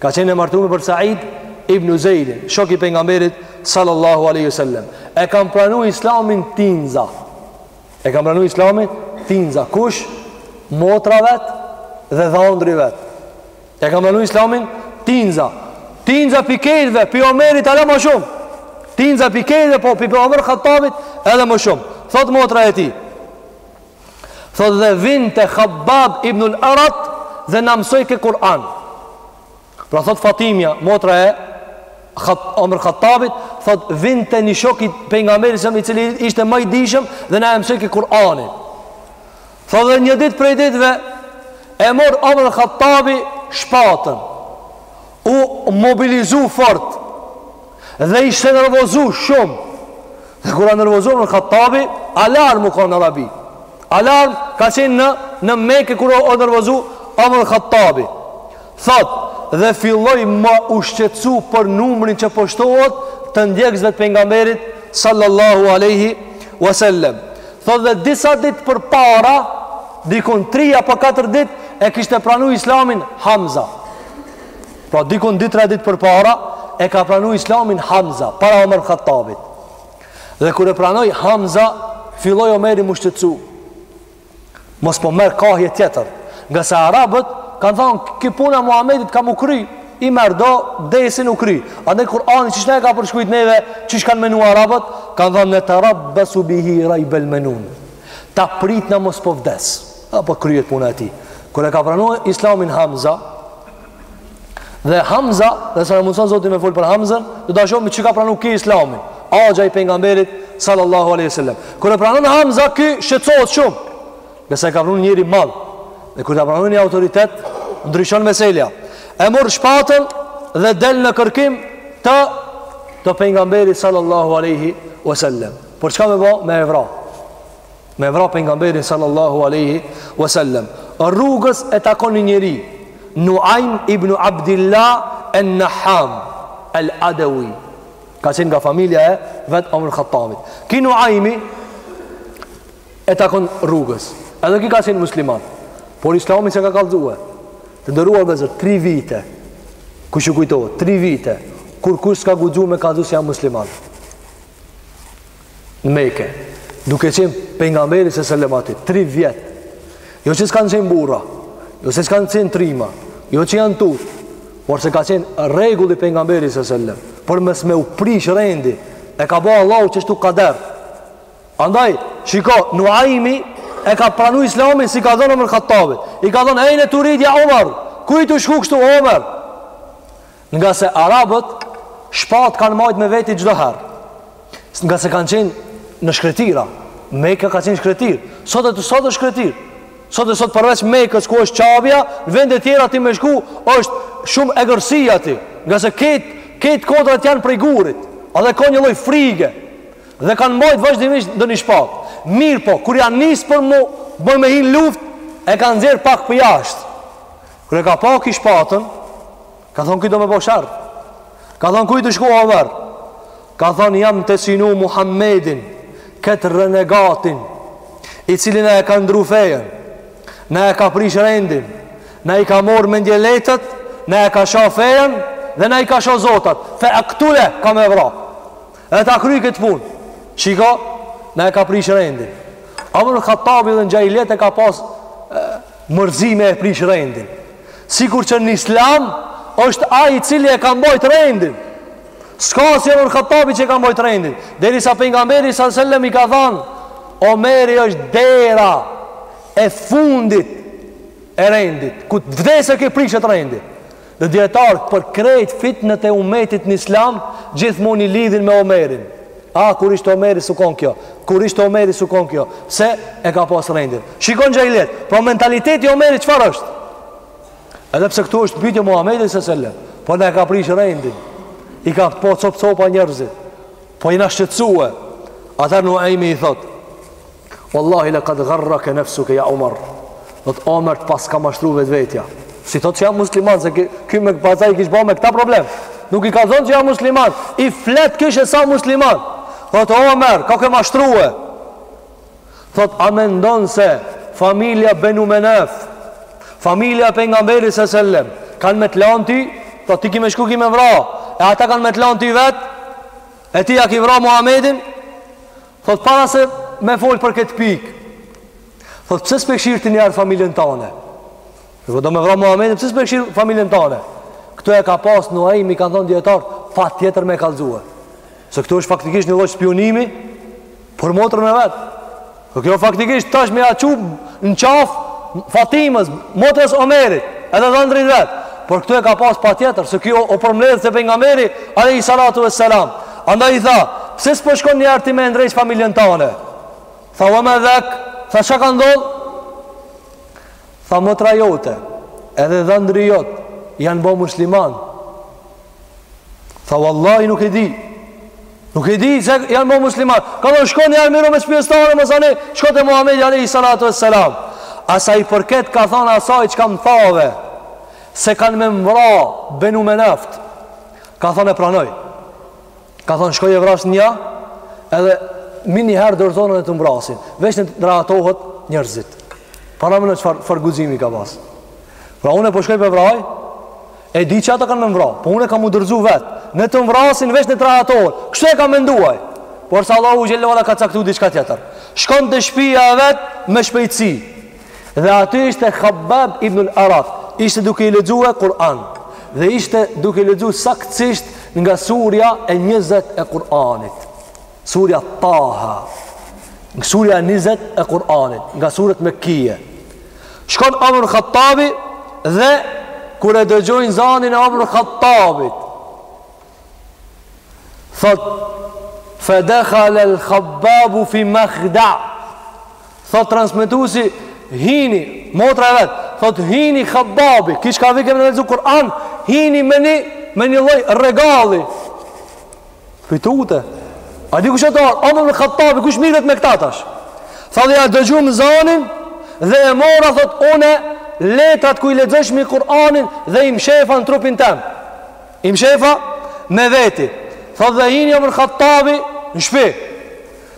Ka qenë e martume për Sa'id ibnu Zeidin, shok i pejgamberit sallallahu alaihi wasallam. E kanë pranuar Islamin tinza. E kanë pranuar Islamin tinza. Kush? Motra e vet dhe dhandri i vet. E kanë pranuar Islamin tinza. Tinza pi krejtve, pi Omerit hala ma shumë. Tinza pi krejtve po pi Omer Khattabit edhe ma shumë. Thot motra e tij. Thot dhe vinte Khabbab ibnul Arat Dhe na mësojke Kur'an Pra thot Fatimja Motra e khat, Omer Khattabit Thot vinte një shok i pejgamberit a.s. i cili ishte ma i dijshëm Dhe na mësojke Kur'an Thot dhe një ditë prej ditve E mor Omer Khattabi shpatën u mobilizu fort dhe ishte nervozu shumë dhe kur a nervozu Omer Khattabi alarm u kan n'Arabi alarm ka qenë në, në Meke kur o nervozu Omer Khattabi thot dhe filloi me u shqetësu për numrin që po shtohet të ndjekësve të pejgamberit sallallahu aleyhi wasallem thot dhe disa ditë përpara dikun 3 apo 4 ditë e kishte pranu islamin Hamza Pra dikun dy tre ditë përpara E ka pranu islamin Hamza Para Omer Khattabit Dhe kur e pranoi Hamza Filloi Omeri m'u shqetësu Mos po merr kahje tjetër Ngase Arabët kanë thanë Kjo puna e Muhammedit ka m'u kry I merr do desin u kry Edhe Kurani siç na e ka përshkujt neve Siç kanë menu Arabët Kanë thanë neterabbesu bihi rajbel menun Ta pritna mos po vdes Apo kryet puna e tij. Kur e ka pranu Islamin Hamza, Dhe Hamza, dhe sa na mundëson Zoti me folë për Hamzën, dhe dasho që ka pranu ky islamin, axha i pejgamberit, sallallahu aleyhi sallam. Kur e pranon Hamza, ky shqetsohet shumë, se e ka pranu njeri i madh, dhe kur e ka pranu një autoritet, ndryshon meselja. E merr shpatën dhe del në kërkim të, të pejgamberit, sallallahu aleyhi sallam. Por çka me bo? Me e vra. Me vra pejgamberin sallallahu aleyhi wasallam Rrugës e takon një njeri Nuajm ibn Abdillah e Naham El Adewi Ka qenë nga familja e vetë Omer Khattabit Ky Nuajmi e takon rrugës Edhe ky ka qenë musliman Por islamin s'e ka kallzue Të nderuar vëllezër, tri vite Kush ju kujtohet, tri vite Kur kush s'ka guxu me kallzu se jam musliman në Mekë, duke qenë pejgamberi alejhi selam aty 3 vjet. Jo se s'kanë qenë burra, jo se s'kanë qenë trima, jo që janë tut, por se ka qenë rregulli i pejgamberit alejhi selam. Për mos me u prish rendi, e ka ba Allahu qeshtu kader. Andaj, shiko, Nuaimi e ka pranu islamin s'i ka thënë Omer Khattabit. I ka thënë, ejne turidu ja Omer, ku je tu shku kështu Omer? Ngase arabët shpatën e kanë majtë me veti çdo herë. Ngase kanë qenë në shkretira. Meka ka qenë shkretirë. Sot e sot është shkretirë. Sot e sot përveç mekës ku është qabja, në vende tjera aty me shku është shumë egërsi aty. Ngase krejt, krejt kodrat janë prej gurit. Edhe ka një lloj frige. Dhe kanë majtë vazhdimisht ndonjë shpatë. Mirëpo, kur janë nisë për m'u ba me hi në luftë, e kanë nxjerrë pak përjashtë. Kur e ka pa ky shpatën, ka thonë ky do me bo sherr. Ka thonë ku je tu shku Omer. Ka thonë jam tu synu Muhammedin, këtë renegatin, i cili na e ka ndru fejën, na e ka prish rendin, na i ka marrë mendjelehtët, na e ka sha fejën, dhe na i ka sha zotat. Fe e këtu e kam me vra. E ta kry këtë punë. Shiko, na e ka prish rendin. Omer Khattabi edhe në xhahilijet e ka pas Mërzi me e prish rendin. Sikurse në islam është ai i cili e ka mbajt rendin. S'ka si Omer Khattabi që e ka mbajt rendin. Derisa pejgamberi alejhi selam i ka than, Omeri është dera e fundit e rendit. Kur të vdes ky prishet rendi. Dhe dijetarët për krejt fitnët e umetit në islam Gjithmonë i lidhin me Omerin A, kur ishte Omeri s'u kon kjo Kur ishte Omeri s'u kon kjo Se e ka pas rendin Shiko në xhahilijet Pra mentaliteti i Omerit çfarë është Edhe pse këtu është pytje Muhammedi alejhi selam Po na e ka prish rendin I ka bo cop copa njerëzit Po i na shqetsue Atëherë Nuajmi i thotë Wallahi la kad gharraka nafsuka ya Umar. Thot Omer të paska mashtru vetvetja. S'i thot që jam musliman, se ky me pasaj i kish bo me këta problem. Nuk i kallxon që jam musliman. I flet kishe s'a musliman. Thot Omer, kake mashtrue. Thot, a mendon se familja Benu Menaf, familja pejgamberit selem, kanë me të lanë ty, thot, ti ki me shku ki me vra, e ata kanë me të lanë ty vetë, e ti ja ki vra Muhammedin, Thot para se me fol për këtë pik. Thot pse s'pe kqyr ti njëherë familjen tane? Po do me vra Muhamedin, pse s'pe kqyr familjen tane? Këtu e ka pas Nuaimi, kanë thon dijetarët, patjetër me kallxue. Se këtu është faktikisht një lloj spiunimi për motrën e vet. Po kjo faktikisht tash me ja çu në qaf Fatimës, motrës Omerit, edhe dhandrit vet. Por këtu e ka pas patjetër, se kjo o përmledh se pejgamberi alayhi salatu vesselam. Andaj i tha, pse s'po shkon njëher ti me e ndreq familjen tane? Tha, ve ma dhak, tha, çka ka ndodh? Tha, motra jote, edhe dhandri jot, janë bo musliman. Tha, vallaj, nuk e di. Nuk e di, se janë bo musliman. Ka thon shko njëher mirru me shpijes tane, masani shko te Muhammedi, alejhi salatu ve selam. E sa i përket, ka thonë asaj, çka m'thave, se kanë me m'vra, Benu Menaf. Ka thonë e pranoj. Ka thonë shkoj e vras një, edhe menjëherë dorzona, ne të m'vrasin. Veç ne të rahatohet njerzit. Parameno çfar, çfar guzimi ka pas. Pra unë po shkoj p'e vraj, e di që ata kanë me m'vra. Po unë kam u dorzu vetë. Ne të m'vrasin veç ne të rahatohet. Kështu e ka mendue. Porse Allahu Xhelle ve ala ka caktu diçka tjetër. Shkon te shpia e vetë me shpejtësi. Dhe aty ishte Khabbab ibn al-Arat, ishte duke i lexuar Kur'an dhe ishte duke i lexuar saktësisht nga surja e 20 e Kur'anit. Surja Taha. Nga surja e 20 e Kur'anit, nga suret mekkije. Shkon Omar Khattabi dhe kur e dëgjojnë zanin e Omar Khattabit, thot fa dakhala al-khabbab fi makhda Thot transmetuesi hini motra e vet, thot hini khababi, qi çka vike me na lexu Kur'an, hini me një me një lloj regali. Pi tute. A di kush o, tha? Omar ibn Khattab, kush mirret me këta tash? Tha dhe ja dëgjum zanin dhe e mora thot unë letrat ku i lexoshmi Kur'anin dhe i mshefa në trupin tem. I mshefa me veti. Thot dhe hini Omar Khattabi në shtëpi.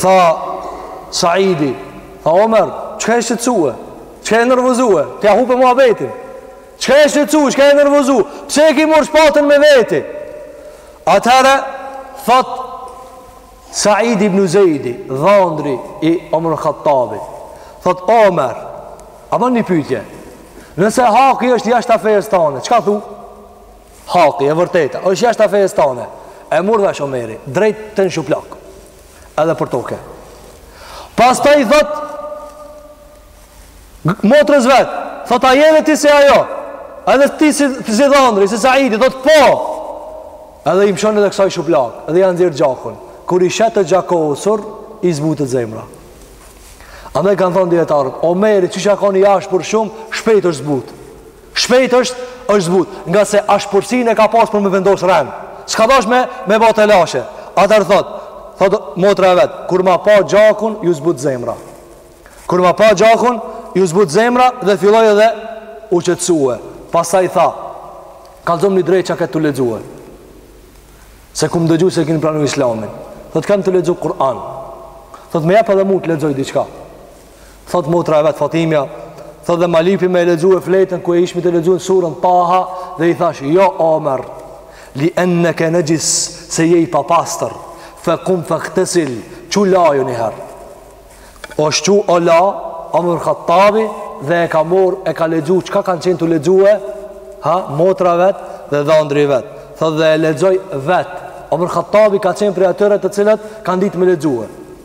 Tha Saidi, tha Omer, çka e shqetësue? Çka e nervozue? Ti a hupe muabetin? Çka e shqetësue? Çka e nervozue? Pse e ki morr shpatën me veti? Atëherë, thot Saidi ibn Zejdi, dhondri i Omer Khattabi, thot Omer, a ban një pytje? Nëse haki është jashtë fejës tane, çka thu? Haki, e vërteta, është jashtë fejës tane. E murë vesh Omeri, drejt e në shuplak. Edhe për toke. Pastaj i thot, motrës vet, thot a je dhe ti si ajo, edhe ti si, si dhandri, si Saidi, thot po, edhe i mshon edhe kësaj shuplak, edhe ja nxjerr gjakun. Kur i sheh të gjakosur, i zbutet zemra. Andaj kanë thonë dijetarët, Omeri, siç ka kon i ashpër për shumë, shpejt është zbutë. Shpejt është, është zbut, ngase ashpërsin e ka pas për me vendos rend. S'ka dash me, me bo tallashe. Atherë thot, thot motra e vet, kur ma pa gjakun, ju zbut zemra. Kur ma pa gjakun, ju zbut zemra dhe filloj edhe u qetësue. Pastaj tha, kallzomni drejt çka kit tu lexue. Se kom dëgju se kini pranu islamin. Thot, kam tu lexu Kur'an. Thot, ma jep edhe mu të lexoj diçka. Thot motra e vet Fatimja, thot dhe ma lypi me lexu fletën ku ishim tu lexu surën Taha dhe i thash, "Jo Omer, li annaka najis, se je i papastër. Fa kum fagtasil, çu laju niherë." Osht çu, o la, Omer Khattabi dhe e ka marr, e ka lexuar çka kanë qenë tu lexue, ha, motra vet dhe dhandri vet. Thot dhe e lexoj vet. Omer Khattabi ka qenë prej atyre të cilët kanë ditë me lexue.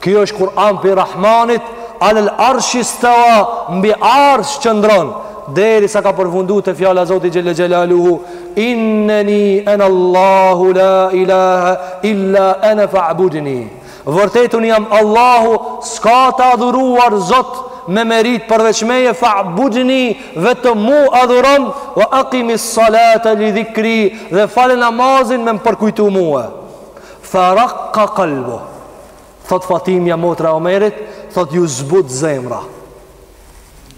Ky është Kur'an prej Rahmanit, Alel arshi stawa, mbi arsh qëndron, deri sa ka përfundu te fjala e Zotit xhelle xhelaluhu, Inneni ana Allahu la ilaha illa ana fa'budni. Vërtet unë jam Allahu, s'ka të adhuruar Zot me meritë përveç meje fa'budni, vetëm mu adhurom, wa aqimi salata li dhikri dhe fale namazin me më përkujtu mua. Faraqqa qalbuh. Thot Fatimja motra Omerit Thot ju zbut zemra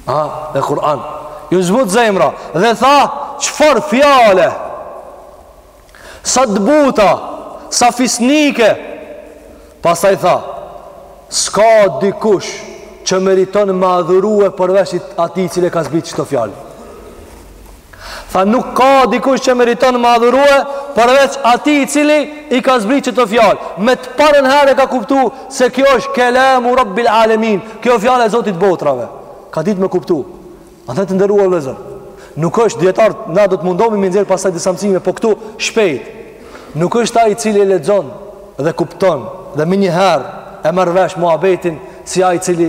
A, dhe Kur'an Ju zbut zemra Dhe tha, çfar fjale Sa të buta Sa fisnike Pastaj tha S'ka dikush Që meriton me adhurue përveç atij Cili ka zbrit qëto fjale Tha nuk ka dikush që meriton me u adhurue përveç atij i cili i ka zbri qëto fjalë. Me të parën herë e ka kuptu se kjo është kelamu rabbil alemin. Kjo fjalë e zotit botrave. Ka ditë me kuptu. Andaj të nderuar vllezër. Nuk është dijetarët, na do të mundohmi me i nxjerr pastaj disa mësime, po këtu shpejt. Nuk është ai i cili e lexon dhe kupton dhe menjëherë e merr vesh muhabetin si ai i cili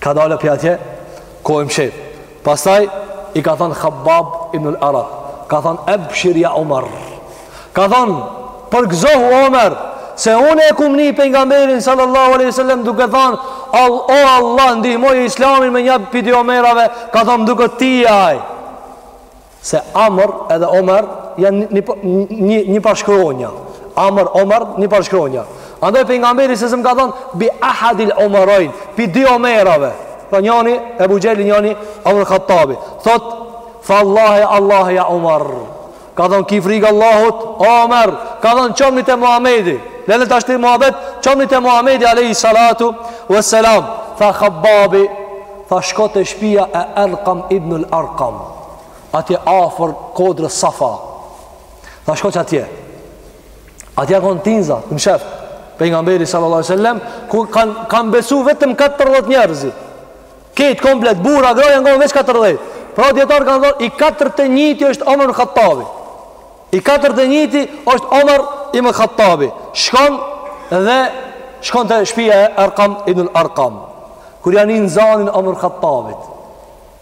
Ka dalë pi atje, ku u mshef. Pastaj, i ka thonë Khabab ibn al-Arat. Ka thonë, ebshir ja Omer. Ka thonë, përgëzohu Omer, se unë e kam ni pejgamberin, sallallahu aleyhi sallam, duke thonë, All, o Allah, ndihmoje islamin me një pi dy Omerave, ka thonë, duket ti je ai. Se Amr edhe Omer janë një një një par shkronja. Amr Omer një par shkronja. Andaj pejgamberi sallallahu alayhi sallam ka thënë bi ahadil Omerain, pi dy Omerave. Pra njëri Ebu Xhehli njëri Omar Khattabi. Thot fa Allahe Allahe ja Omar. Ka thënë ki frikë Allahut, Omer, ka thënë çomni te Muhamedi. Lele tash ti muhabet, çomni te Muhamedi alayhi salatu wassalam. Tha Khabbabi, tha shko te shtëpia e Arqam ibn al-Arqam. atje afër kodrës Safa. Tha shko qatje. Atje a kon tinza, mshef. Pejgamberi sallallahu alajhi wasallam ku kanë kanë besu vetëm 40 njerëz. Këtë komplet burra gra jan kon veç 40. Pra dijetarët kanë thonë i 41-ti është Omar Khattabi. I 41-ti është Omar ibn Khattabi. Shkon dhe shkon te shtëpia e Arqam ibn Arqam. Kur ja nijnë zanin Omar Khattabit.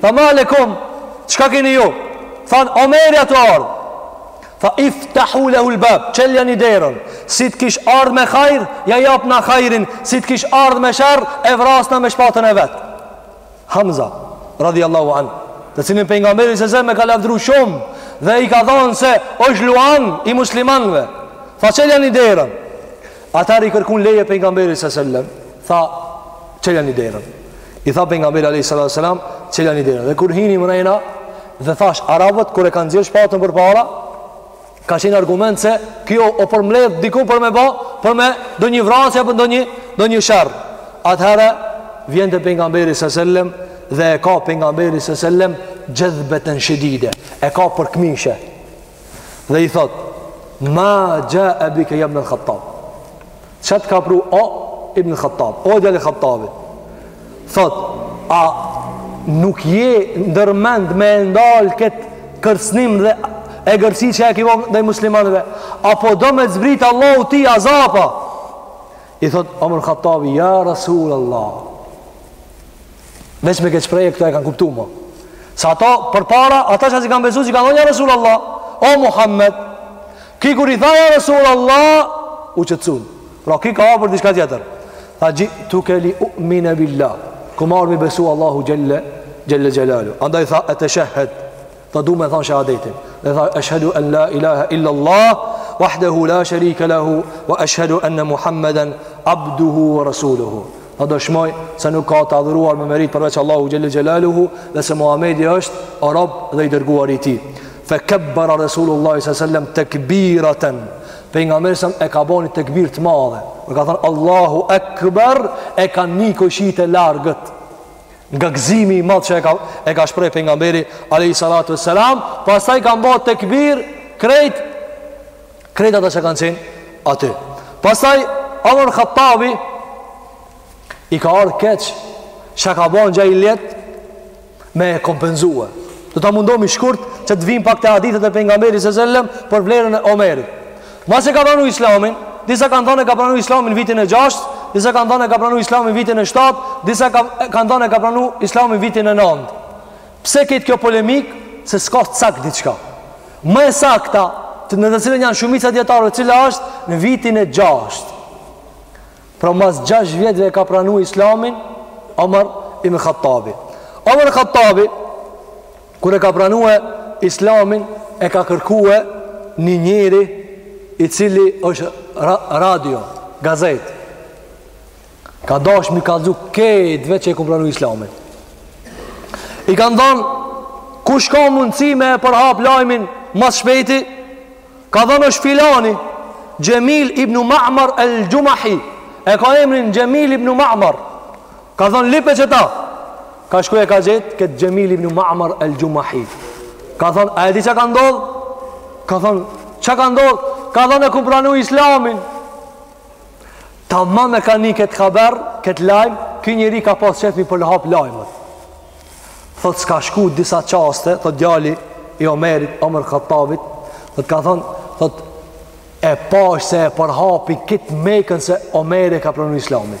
Tha ma lekum, çka keni ju? Than, Omeri o tu ardhë. Tha, iftahu lehul bab, çeljani derën. Si të kish ardhë me hajr, ja japna hajrin. Si të kish ardhë me sherr, e vrasna me shpatën e vet. Hamza, radhi Allahu anh. Të cilin pejgamberi sallallahu alejhi sellem e ka lavdru shumë. Dhe i ka thonë se është luan i muslimanve. Tha, çeljani derën. Atherë i kërkun leje pejgamberit sallallahu alejhi sellem. Tha, çeljani derën. I tha pejgamberi alayhi salatu wasalam, "Çeljani derën." Dhe kur hini mrena dhe thash arabët kur e kanë nxjerr shpatën përpara, ka qenë argument se kjo o përmbledh diku për me bë, për me ndonjë vrasje apo ndonjë ndonjë sherr. Atëherë vjen te pejgamberi sallallahu alaihi wasallam dhe e kap pejgamberi sallallahu alaihi wasallam jazbatan shadida. E kap për këmishë. dhe i thot ma xhae bike jabnel khattab çka të ka pru o ibnul khattab o i djali khattabit thot a nuk je ndërmend me ndal këtë kërcnim dhe egërsi që e ki bo ndaj muslimanëve apo do me zbrit Allahu ty azaba i thot omër khattabi ja rasul Allah Veç me këtë shprehje këta e kanë kuptu ma. Sa ata përpara, ata që s'i kanë besu, s'i kanë thënë ja Resulullah, o Muhammed, ky kur i tha ja Resulullah, u qetsun. Pra ky ka ardh për diçka tjetër. Tha xhi'tuke li umine bil-lah. Kum ardh me i besu Allahut xhelle xhelle xhelaluhu. Andaj tha etesheh-hed. Tha du me thonë shahadetin Dhe tha Eshhedu en la ilaha illa Allah Wahdehu la sharika lahu Wa eshhedu enne Muhammeden Abduhu wa Rasuluhu Tha dëshmoj se nuk ka të adhuruar me merit përveç Allahu Xhel-le Xhelaluhu Dhe se Muhammedi është rob dhe i dërguar i tij Fe kebbara Rasulullah s.a.s. Tekbiraten Pejgamberi s.a.s. e ka bo ni tekbir të madhe Dhe ka thënë Allahu Ekber E ka ni komshit e largët nga gëzimi i madh që e ka e ka shpreh pejgamberi alayhi salatu wassalam pastaj kan ba tekbir krejt krejt ata që kanë qenë aty pastaj Omer Hattabi i ka ardhë keq s'ka ba gja e leht me e kompenzue do ta mundomi shkurt që të vim pak te hadithet e pejgamberit sallallahu alaihi wasallam për vlerën e Omerit Masi e ka pranu Islamin, disa kanë thënë e ka pranu Islamin vitin e gjashtë, disa kanë thënë e ka pranu Islamin vitin e shtatë, disa ka, kanë thënë e ka pranu Islamin vitin e nëndë. Pse këtë kjo polemik, se s'ka cak diçka. Më e sakta, të në të cilën janë shumica dijetarëve, cila është në vitin e gjashtë. Pra mas gjashtë vjetëve e ka pranu Islamin, Omer ibn Hattabi. Omer Hattabi, Kur e ka pranue Islamin e ka kërkue një njeri i cili është ra radio, gazet. Ka dash mi kalzu krejtve që e kum pranu Islamin. I ka thonë kush ka mundësi me e përhap lajmin ma s'shpejti, ka thënë është filani, Xhemil ibn Ma'mar el Xhumahi, e ka emrin Xhemil ibn Ma'mar, Ka thon lype qeta Ka shku e ka gjet Këtë Xhemil ibn Ma'mar el Xhumahi Ka thon a e di çka ka ndodh Ka thon çka ka ndodh Ka thon e kum pranu islamin Tamam e ka ni këtë haber Këtë lajm Ky njeri ka pas qef me i përhap lajmët Thot s'ka shku disa çaste Thot djali i Omerit Omer Hattabit Thot ka thon Thot e pash se e përhapi krejt Mekën se Omeri e ka pranu islamin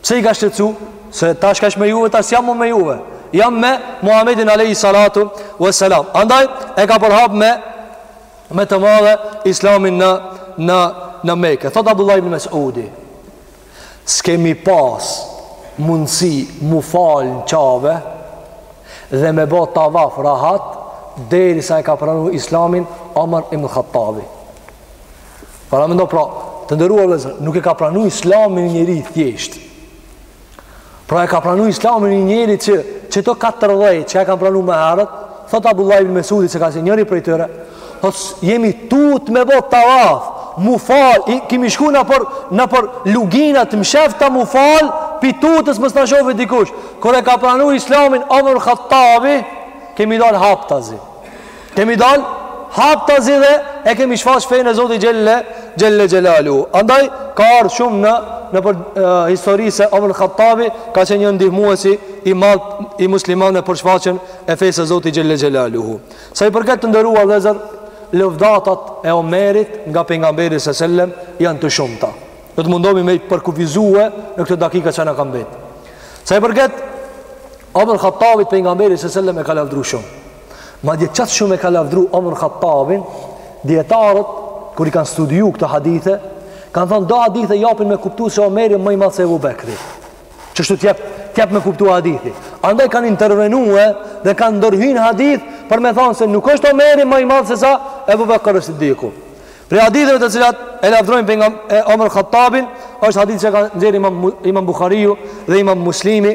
Pse i ka shqetësu? Se tash s'kam me juve, tash s'jam mo me juve. Jam me Muhammedin Alejhi Salatu ve Selam. Andaj e ka përhap me, me të madhe islamin në, në, në Meke. Thot Abdullah ibn Mesudi, s'kemi pas mundësi mu falë në Qabe dhe me bo tavaf rahat, derisa e ka pranu islamin Omer ibn Hattabi. Paramendo pra, të nderuar vllezër, nuk e ka pranu islamin një njeri i thjeshtë. Pra e ka pranu islamin një njeri që, që këta katërdhjetë, që e kanë pranu ma herët, thot Abdullah ibn Mesudi që ka qenë njëri prej tyre, thot jemi tutë me bo tavaf, m'u fal, i, kemi shku nëpër, nëpër lugina t'mshefta m'u fal, pi tutës mos na shofi dikush. Kur e ka pranu islamin, Omer Khattabi, kemi dalë haptazi. Kemi dal haptazi dhe e kemi shfaq fenë e Zotit xhel-le, xhel-le xhelaluhu. Andaj, ka ardhë shumë në, nëpër e, histori se Omer Khattabi ka qenë një ndihmues i madh i muslimanëve për shfaqjen e fesë së Zotit xhel-le xhelaluhu. Sa i përket të nderuar vllezër, lavdatat e Omerit nga pejgamberi së sellem janë të shumta. Do të mundomi me i përkufizue në këto dakika që na kanë mbetë. Sa i përket Omer ibn Khattabit pejgamberi së sellem e ka lavdru shumë. Madje qatë shumë e ka lavdru Omer Khattabin, dijetarët, kur i kanë studiu këto hadithe, kanë thonë, do hadithe japin me kuptu se Omeri ma i madh se Ebu Bekri. Qështu t'jep, t'jep me kuptu hadithi. Andaj kanë intervenue dhe kanë ndërhy në hadith për me thonë se nuk është Omeri ma i madh se sa Ebu Bekri Sidiku. Prej haditheve të cilat e lavdrojnë pejga, Omer Khattabin, është hadith që kanë nxjerrë imam, imam Bukhariu dhe imam Muslimi,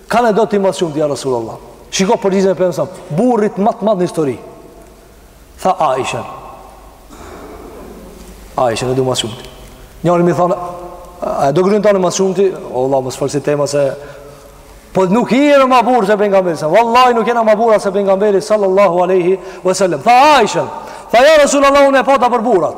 Kanë e do ti ma shumti, ja Rasulullah. Shiko përgjigjen e përgjigjen e përgjigjen e burrit më të madh në histori. Tha Aishen. Aishen e du ma shumti. Njëri me i thonë, a do grunë tonde ma shumti? O Allah, mos fol ksi tema se Po nuk jena ma burra se pejgamberi sa. Vallahi nuk jena ma burra se pejgamberi sallallahu aleyhi vësallem. Tha Aishen, tha ja Rasulullah unë e pata për burrat.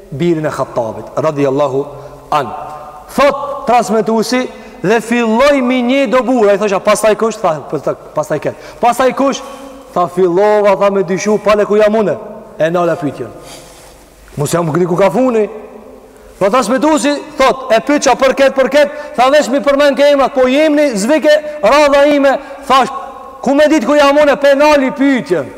birin e Khattabit, radiallahu an. Thot, transmetusi, dhe filloi me i njehë do burra, i thosha, pastaj kush, tha, po, pastaj këtë, pastaj kush, tha, fillova, tha, me dyshu, pale ku jam une, e nala pytjen. Mos jam diku kah funi, transmetusi, thot, e pytsha për këtë, për këtë, tha veç m'i përmenke emrat, po emni, s'vike, radha ime, thash, ku me ditë ku jam unë, pe nali pytjen,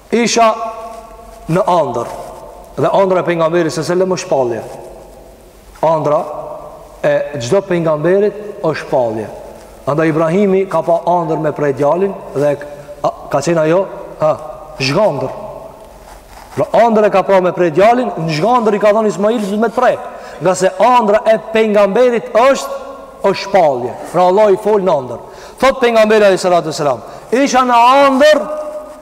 Isha në andër dhe andra e pejgamberit se selam është shpallje. Andra e çdo pejgamberit është shpallje. Andaj Ibrahimi ka pa andër me pre djalin dhe ka qenë ajo, ha, zhgandër. Pra andër e ka pa me pre djalin, në zhgandër i ka thënë Ismailit me të pre. Ngase andra e pejgamberit është është shpallje. Pra Allahu i fol në andër. Thot pejgamberi alejhi salatu wasallam, isha në andër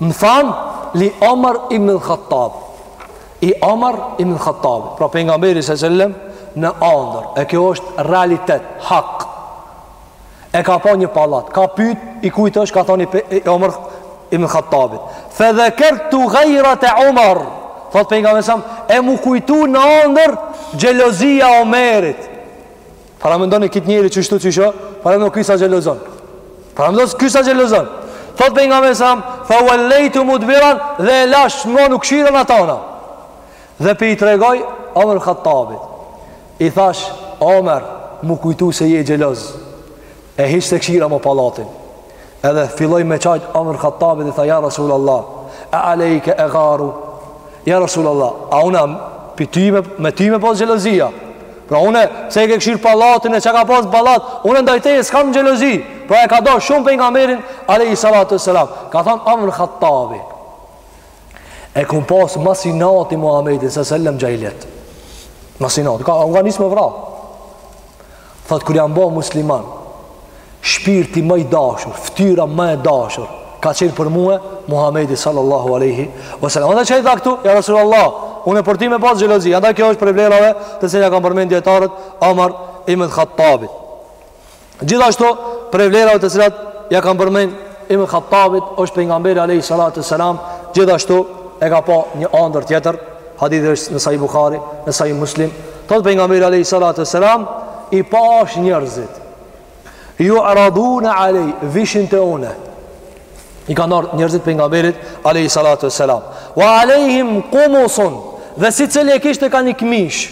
Më thanë, li Omar ibn al-Khattab. I Omar ibn al-Khattab. Pra pejgamberi se sellem, në andër. E kjo është realitet, hak. E ka pa një pallat. Ka pyt, i kujt është, ka thanë i Omar ibn al-Khattabit. Fe dhekertu gajrata Omar. Thot pejgamberi selam, e m'u kujtu në andër, xhelozia e Omerit. Paramendoni këtë njeri që shtu që shë, paramendoni ky sa xhelozon. Paramendoni ky sa xhelozon. Thot pejgamberi selam, fe uel-lejtu mudbiran dhe e lash më nuk kshira n'at anë. Dhe po i tregoj, Omer Khattabit, i thash, Omer, m'u kujtu se je xheloz. E hiç s'e kshira më pallatin. Edhe filloi me qajt Omer Khattabi dhe tha ja Rasul Allah, e alejke egaru. Ja Rasul Allah, a unë pi ty me, me ty me pas xhelozia. Pra unë se e ke kshir pallatin e çka ka pas pallat, unë ndaj teje s'kam xhelozi. Pra e ka dashur shumë pejgamberin alayhi salatu wassalam. Ka thënë Omer Khattabi. E kam pas ma s'inati Muhamedin sallallahu alaihi wasallam n'xhahiliet. Ma s'inati, kam nis me vra. Thot kur jam bo musliman, shpirti më i dashur, ftyra më e dashur ka qenë për mua Muhamedi sallallahu alaihi wasallam. Andaj ça i tha këtu, ja Rasulullah, unë për ty me pas xhelozi. Andaj kjo është prej vlerave të cilat ia kanë përmend dijetarët Omar ibn Khattabit. Gjithashtu prej vlerave të cilat ia kanë përmend Ibn Khattabit është pejgamberi alayhi salatu sallam gjithashtu e ka pa një andër tjetër Hadithi është në Sahih Buhari, në Sahih Muslim, thotë pejgamberi alayhi salatu selam i pash njerëzit. Juradun alay vishin te unë. I kanë ardhur njerëzit pejgamberit alayhi salatu selam. Wa alayhim qumusun dhe secili e kishte ka një këmish.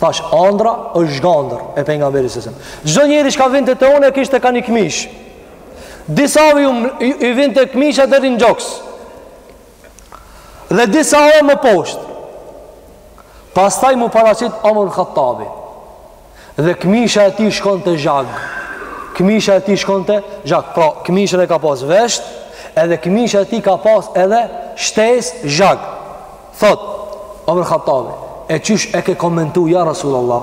Tash andra është zhgjandër e pejgamberit selam. Çdo njeri çka vinte te unë e kishte ka një këmish. Disa i vinte këmisha deri në gjoks. Dhe disa edhe më poshtë, pastaj m'u paraqit Omar Khattabi, dhe këmisha e tij shkonte zhag, këmisha e tij shkonte zhag, pra këmishën e ka pas vesht, edhe këmisha e tij ka pas edhe shtesë zhag. Thot, Omar Khattabi, e qysh e ke komentu ja Rasulullah,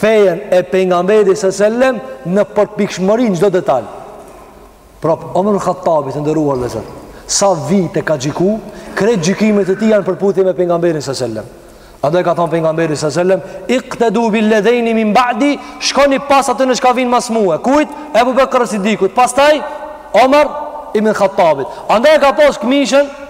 fejen e pejgamberit sallallahu alajhi wasallam në përpikshmëri në çdo detaj. Pra Omer Khattabi të nderuar vëllezër, sa vite ka gjyku, krejt gjykimet e tij janë në përputhje me pejgamberin sallallahu alajhi wasallam. Andaj ka thënë pejgamberi sallallahu alajhi wasallam, "Iqtadu bil ladhaini min ba'di", shkoni pas atyne çka vijnë mas mua. Kujt? Ebu Bekr Siddikut. Pastaj Omer ibn Khattabit. Andaj e ka pas këmishën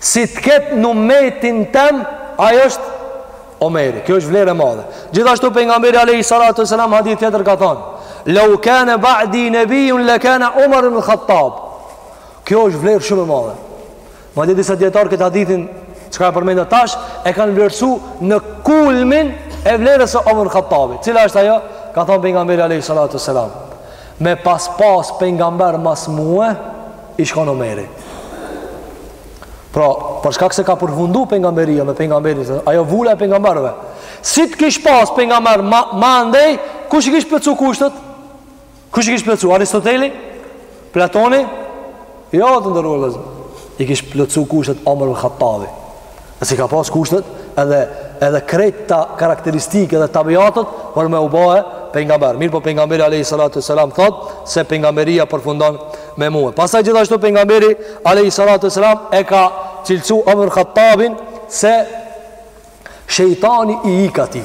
Si të ketë në ummetin tem, ai është Omeri. Kjo është vlerë e madhe. Gjithashtu pejgamberi alejhi salatu ve selam hadith tjetër ka thonë, Lau kene ba'di nebijun, le kene Omer ibn Khattab. Kjo është vlerë shumë e madhe. Madje disa dijetarë këtë hadithin, çka e përmenda tash, e kanë vlerësu në kulmin e vlerës së Omer Khattabit. Cila është ajo? Ka thonë pejgamberi alejhi salatu ve selam. Me pas pas pejgamber mas mue, ish kon Omeri. Pra, për shkak se ka përfundu pejgamberia me pejgamberin, ajo vula e pejgamberëve. Si të kish pas pejgamber ma, ma andej, kush i kish plotësu kushtet? Kush i kish plotësu? Aristoteli? Platoni? Jo, të nderuar vëllezër. I kish plotësu kushtet Omer Khattabi. Dhe se i ka pas kushtet edhe, edhe krejt ato karakteristika dhe tabiatet për me u ba pejgamber. Mirëpo pejgamberi alejhi salatu selam thot se pejgamberia përfundon me mue. Pastaj gjithashtu pejgamberi alejhi salatu selam e ka cilësu Omer Khattabin se shejtani i ik atij.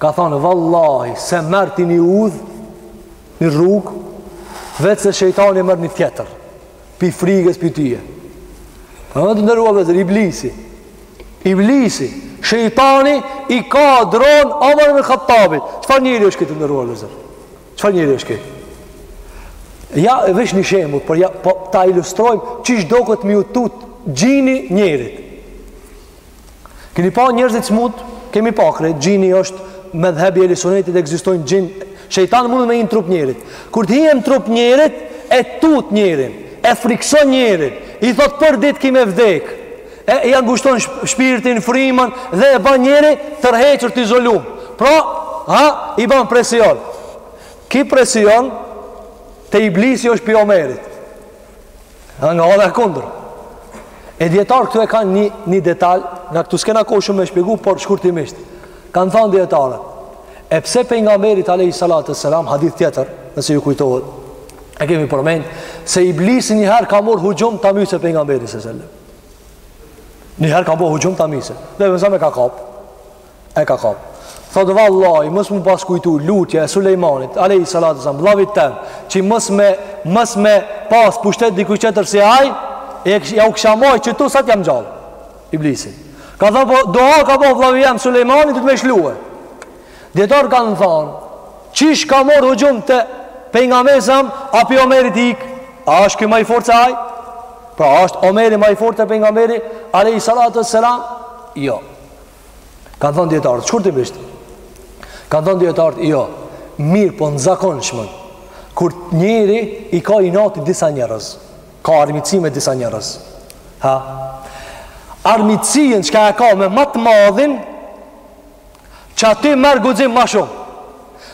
Ka thonë, vallahi, s'e merr ti një udhë, një rrugë, veç se shejtani e merr një tjetër, pi frigës pi teje. Në në të nderuar vëllezër, iblisi, iblisi, shejtani i ka dronë Omer ibn Khattabit. Çfarë njeri është ky, të nderuar vëllezër? Çfarë njeri është ky? Ja, veç një shembull, por ja, po, ta ilustrojmë, qysh doket me iu tut xhini njerit. Keni pa njerëz të smutë, kemi pa krejt, xhini është medhhebi i ehli sunetit, ekzistojnë xhin, shejtan mund me hi në trup njerit. Kur të hin në trup njerit, e tut njerin, e frikson njerin, i thot përditë ki me vdekë, e ia ngushton shpirtin, frymën, dhe e ban njeri të tërhequr, të izolum. Pra, ha, i ban presion. Ky presion, te iblisi është pi Omerit. Edhe nga ana e kundërt. E dijetarët këtu e kanë një një detaj, na këtu s'kena kohë shumë me shpjegu, por shkurtimisht. Kan thënë dijetarët. E pse pejgamberit alayhi salatu selam hadith tjetër, nëse ju kujtohet, e kemi përmend se iblisi një herë ka marr huxhum ta mysë pejgamberin sallallahu alaihi wasallam. Një herë ka bo huxhum ta mysë. Dhe më sa më ka kap. e ka kap. Thot vallahi mos me pas kujtu lutja e Sulejmanit alayhi salatu sallam vllavit tem, që mos me mos me pas pushtet dikush tjetër si ai, e jau kisha majt qetu sa të jam gjallë iblisin. Ka thënë po dua ka bo vllavi jem Sulejmani të më lshue. Dijetarët kanë thënë, qysh ka marr huxhum te pejgamberi, a pi Omerit ik? A është ky më i fortë se ai? Pra është Omeri më i fortë se pejgamberi alayhi salatu sallam? Jo. Kanë thënë dijetarët, shkurtimisht, kanë thënë dijetarët, jo, mirëpo në zakonshmen, kur njëri i ka inat disa njerëz, ka armiqësi me disa njerëz, ha, armiqësinë çka e ka me ma të madhin, që aty merr guxim ma shumë,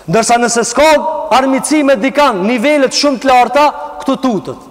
ndërsa nëse s'ka armiqësi me dikan, nivelet shumë të larta, këtu tutet,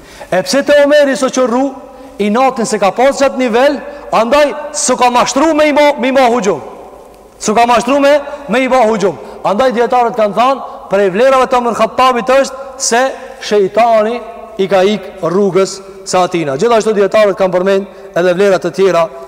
E pse te Omeri s'e çon inatin se ka pas qat nivel, andaj s'u ka mashtru me i bo me i bo huxhum. S'u ka mashtru me me i bo huxhum. Andaj dijetarët kanë thanë, prej vlerave të Omer Hatabit është se shejtani i ka ik rrugës së atina. Gjithashtu dijetarët kanë përmend edhe vlera të tjera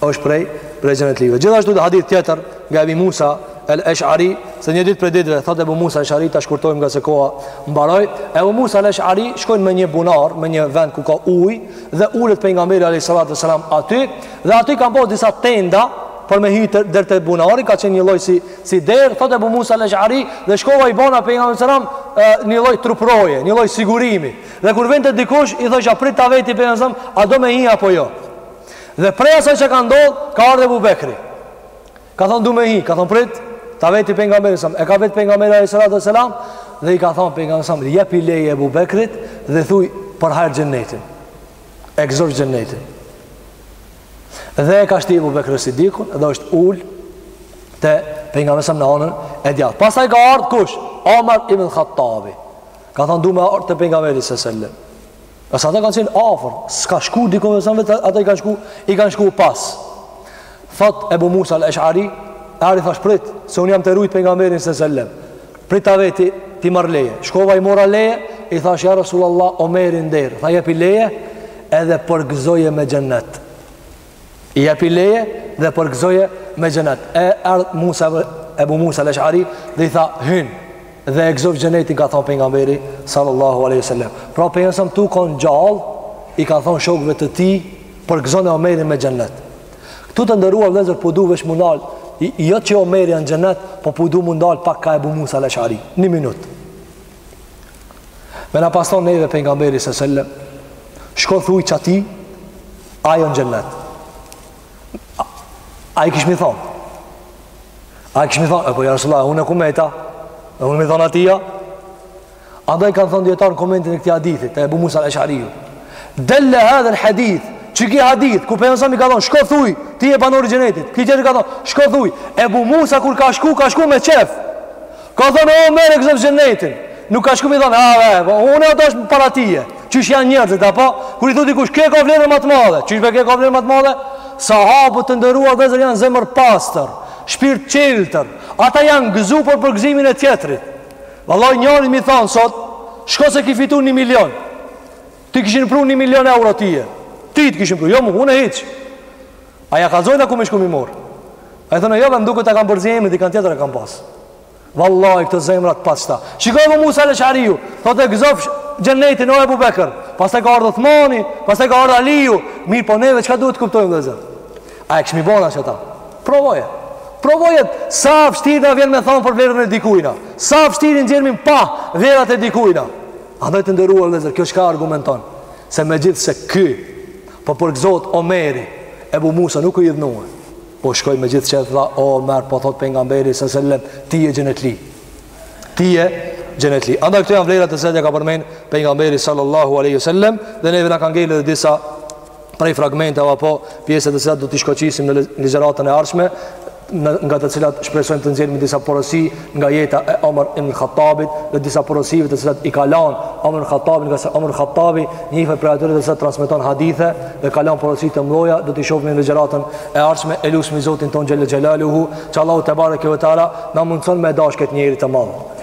është prej prej xhenetlive. Gjithashtu dhe hadith tjetër nga Ebu Musa el Eshari, se një ditë prej ditëve, thot Ebu Musa el Eshari, ta shkurtojmë ngase koha mbaroi, Ebu Musa el Eshari shkojnë me një bunar, me një vend ku ka uj, dhe ulet pejgamberi a.s. aty, dhe aty kanë bo disa tenda, për me hy deri te bunari, ka qenë një lloj si, si derë, thot Ebu Musa el Eshari, dhe shkova i bona pejgamberit a.s. një lloj truproje, një lloj sigurimi, dhe kur vinte dikush, i thosha prit ta veti pejgamberin a.s. a do me hi apo jo, Dhe prej asaj që ka ndodh, ka ardh Ebu Bekri. Ka thonë du me hi, ka thonë prit, ta veti pejgamberin a.s.. E ka vet pejgamberin alejhi salatu ve selam, dhe i ka thonë pejgamberi a.s., jepi leje Ebu Bekrit dhe thuj për hajr xhenetin. E gëzon xhenetin. Dhe e ka shti Ebu Bekër Sidikun, edhe është ul te pejgamberi a.s. në anën e djathtë. Pastaj ka ardh kush? Omer ibn Hatabi. Ka thonë du me ardh te pejgamberi alejhi selam. Nëse ata kanë qenë afër, s'ka shku dikun vetë, ata i kanë shku, i kanë shku pas. Thot Ebu Musa al-Esh'ari, ari thash prit, se unë jam tu e rujt pejgamberin alejhi selam. Prit ta veti, t'i marr leje. Shkova i mora leje, i thash, ja Resulallah, Omeri n'derë. Tha jepi leje, edhe përgëzoje me xhenet. I jepi leje dhe përgëzoje me xhenet. E erdh Musa Ebu Musa al-Ash'ari dhe i tha hyn dhe e gëzofsh xhenetin ka thonë pejgamberi sallallahu alaihi wasallam. Pra pejgamberi tu kon gjall i ka thonë shokëve të tij përgëzone Omerin me xhenet. Këtu të nderuar vëllezër po du veç m'u ndal jo që Omeri jo n'xhenet, po po du m'u ndal pak kah Ebu Musa al-Ash'ari. Një minutë. Me na pas thon neve pejgamberi alejhi selam, shko thuj qatij, o jo në xhenet. A, a i kishmi thonë? A i kishmi thonë, e po ja Resulallah, unë e kum e ta? E unë m'i thonë atija? Andaj kanë thonë dijetarët në komentin e këtij hadithit, të Ebu Musa al-Eshariu. Delle hadhel hadith, që ki hadith, ku pejgamberi a.s. i ka thonë, shko thuj, ti je banor i xhenetit, këtij tjetrit i ka thonë, shko thuj, Ebu Musa kur ka shku, ka shku me qejf. Ka thonë, o Omer, e gëzofsh xhennetin. Nuk ka shku mi thonë, a, e, po, unë e ata është para tije. Qysh janë njerëzit, apo? Kur i thotë dikush, ky e ka vlerën ma të madhe? Qysh be ky e ka vlerën ma të madhe? Sahabët të nderuar vllezër janë zemër pastër, shpirt çiltër. Ata janë gëzu për përgëzimin e tjetrit. Vallahi njërit me i thonë sot, shko se ki fitu një milion. T'i kishin pru një milion euro tije. Ti të kishin pru, jo mu, unë hiç. A ja kallzojnë a ku me shku me i marrë? A i thonë, jo, m'u duk, e kam përzi emrin, dikan tjetër e kam pas. Vallahi, këto zemra të pastra. Shiko Ebu Musa el Eshariu, thot e gëzofsh xhennetin o Ebu Bekër, pastaj ka ardhë Othmani, pastaj ka ardhë Aliju, mirëpo neve, çka duhet të kuptojmë vllezër? A e kishmi bo na qeta? Provoje. Provoje, sa vështirë na vjen me thonë për vlerën e dikujna, sa vështirë na vjen me i pa vlerat e dikujna. Andaj të nderuar vllezër, kjo çka argumenton, se megjithëse ky, Po përgëzohet Omeri, Ebu Musa nuk u idhnue. Po shkoi me gjithë qejf tha o Omer, po thot pejgamberi alejhi selam ti je xhenetli. Ti je xhenetli. Andaj këto janë vlerat të cilat ja ka përmend pejgamberi sallallahu alaihi wasallam dhe neve na kanë ngel edhe disa prej fragmenteve apo pjesëve të cilat do t'i shkoqisim në ligjëratën e ardhshme nga të cilat shpresojmë të nxjerrim disa porosi nga jeta e Omar ibn Khattabit dhe disa porosive të cilat i ka lanë Omar ibn Khattabi, ngase Omar ibn Khattabi njihet prej atyre të cilat transmeton hadithe dhe ka lanë porosi të mëdha, do t'i shohim në ligjëratën e ardhshme e lusim Zotin tonë xhel-le xhelaluhu, që Allahu tebareke ve teala na mundson me dash këtë njeri të madh.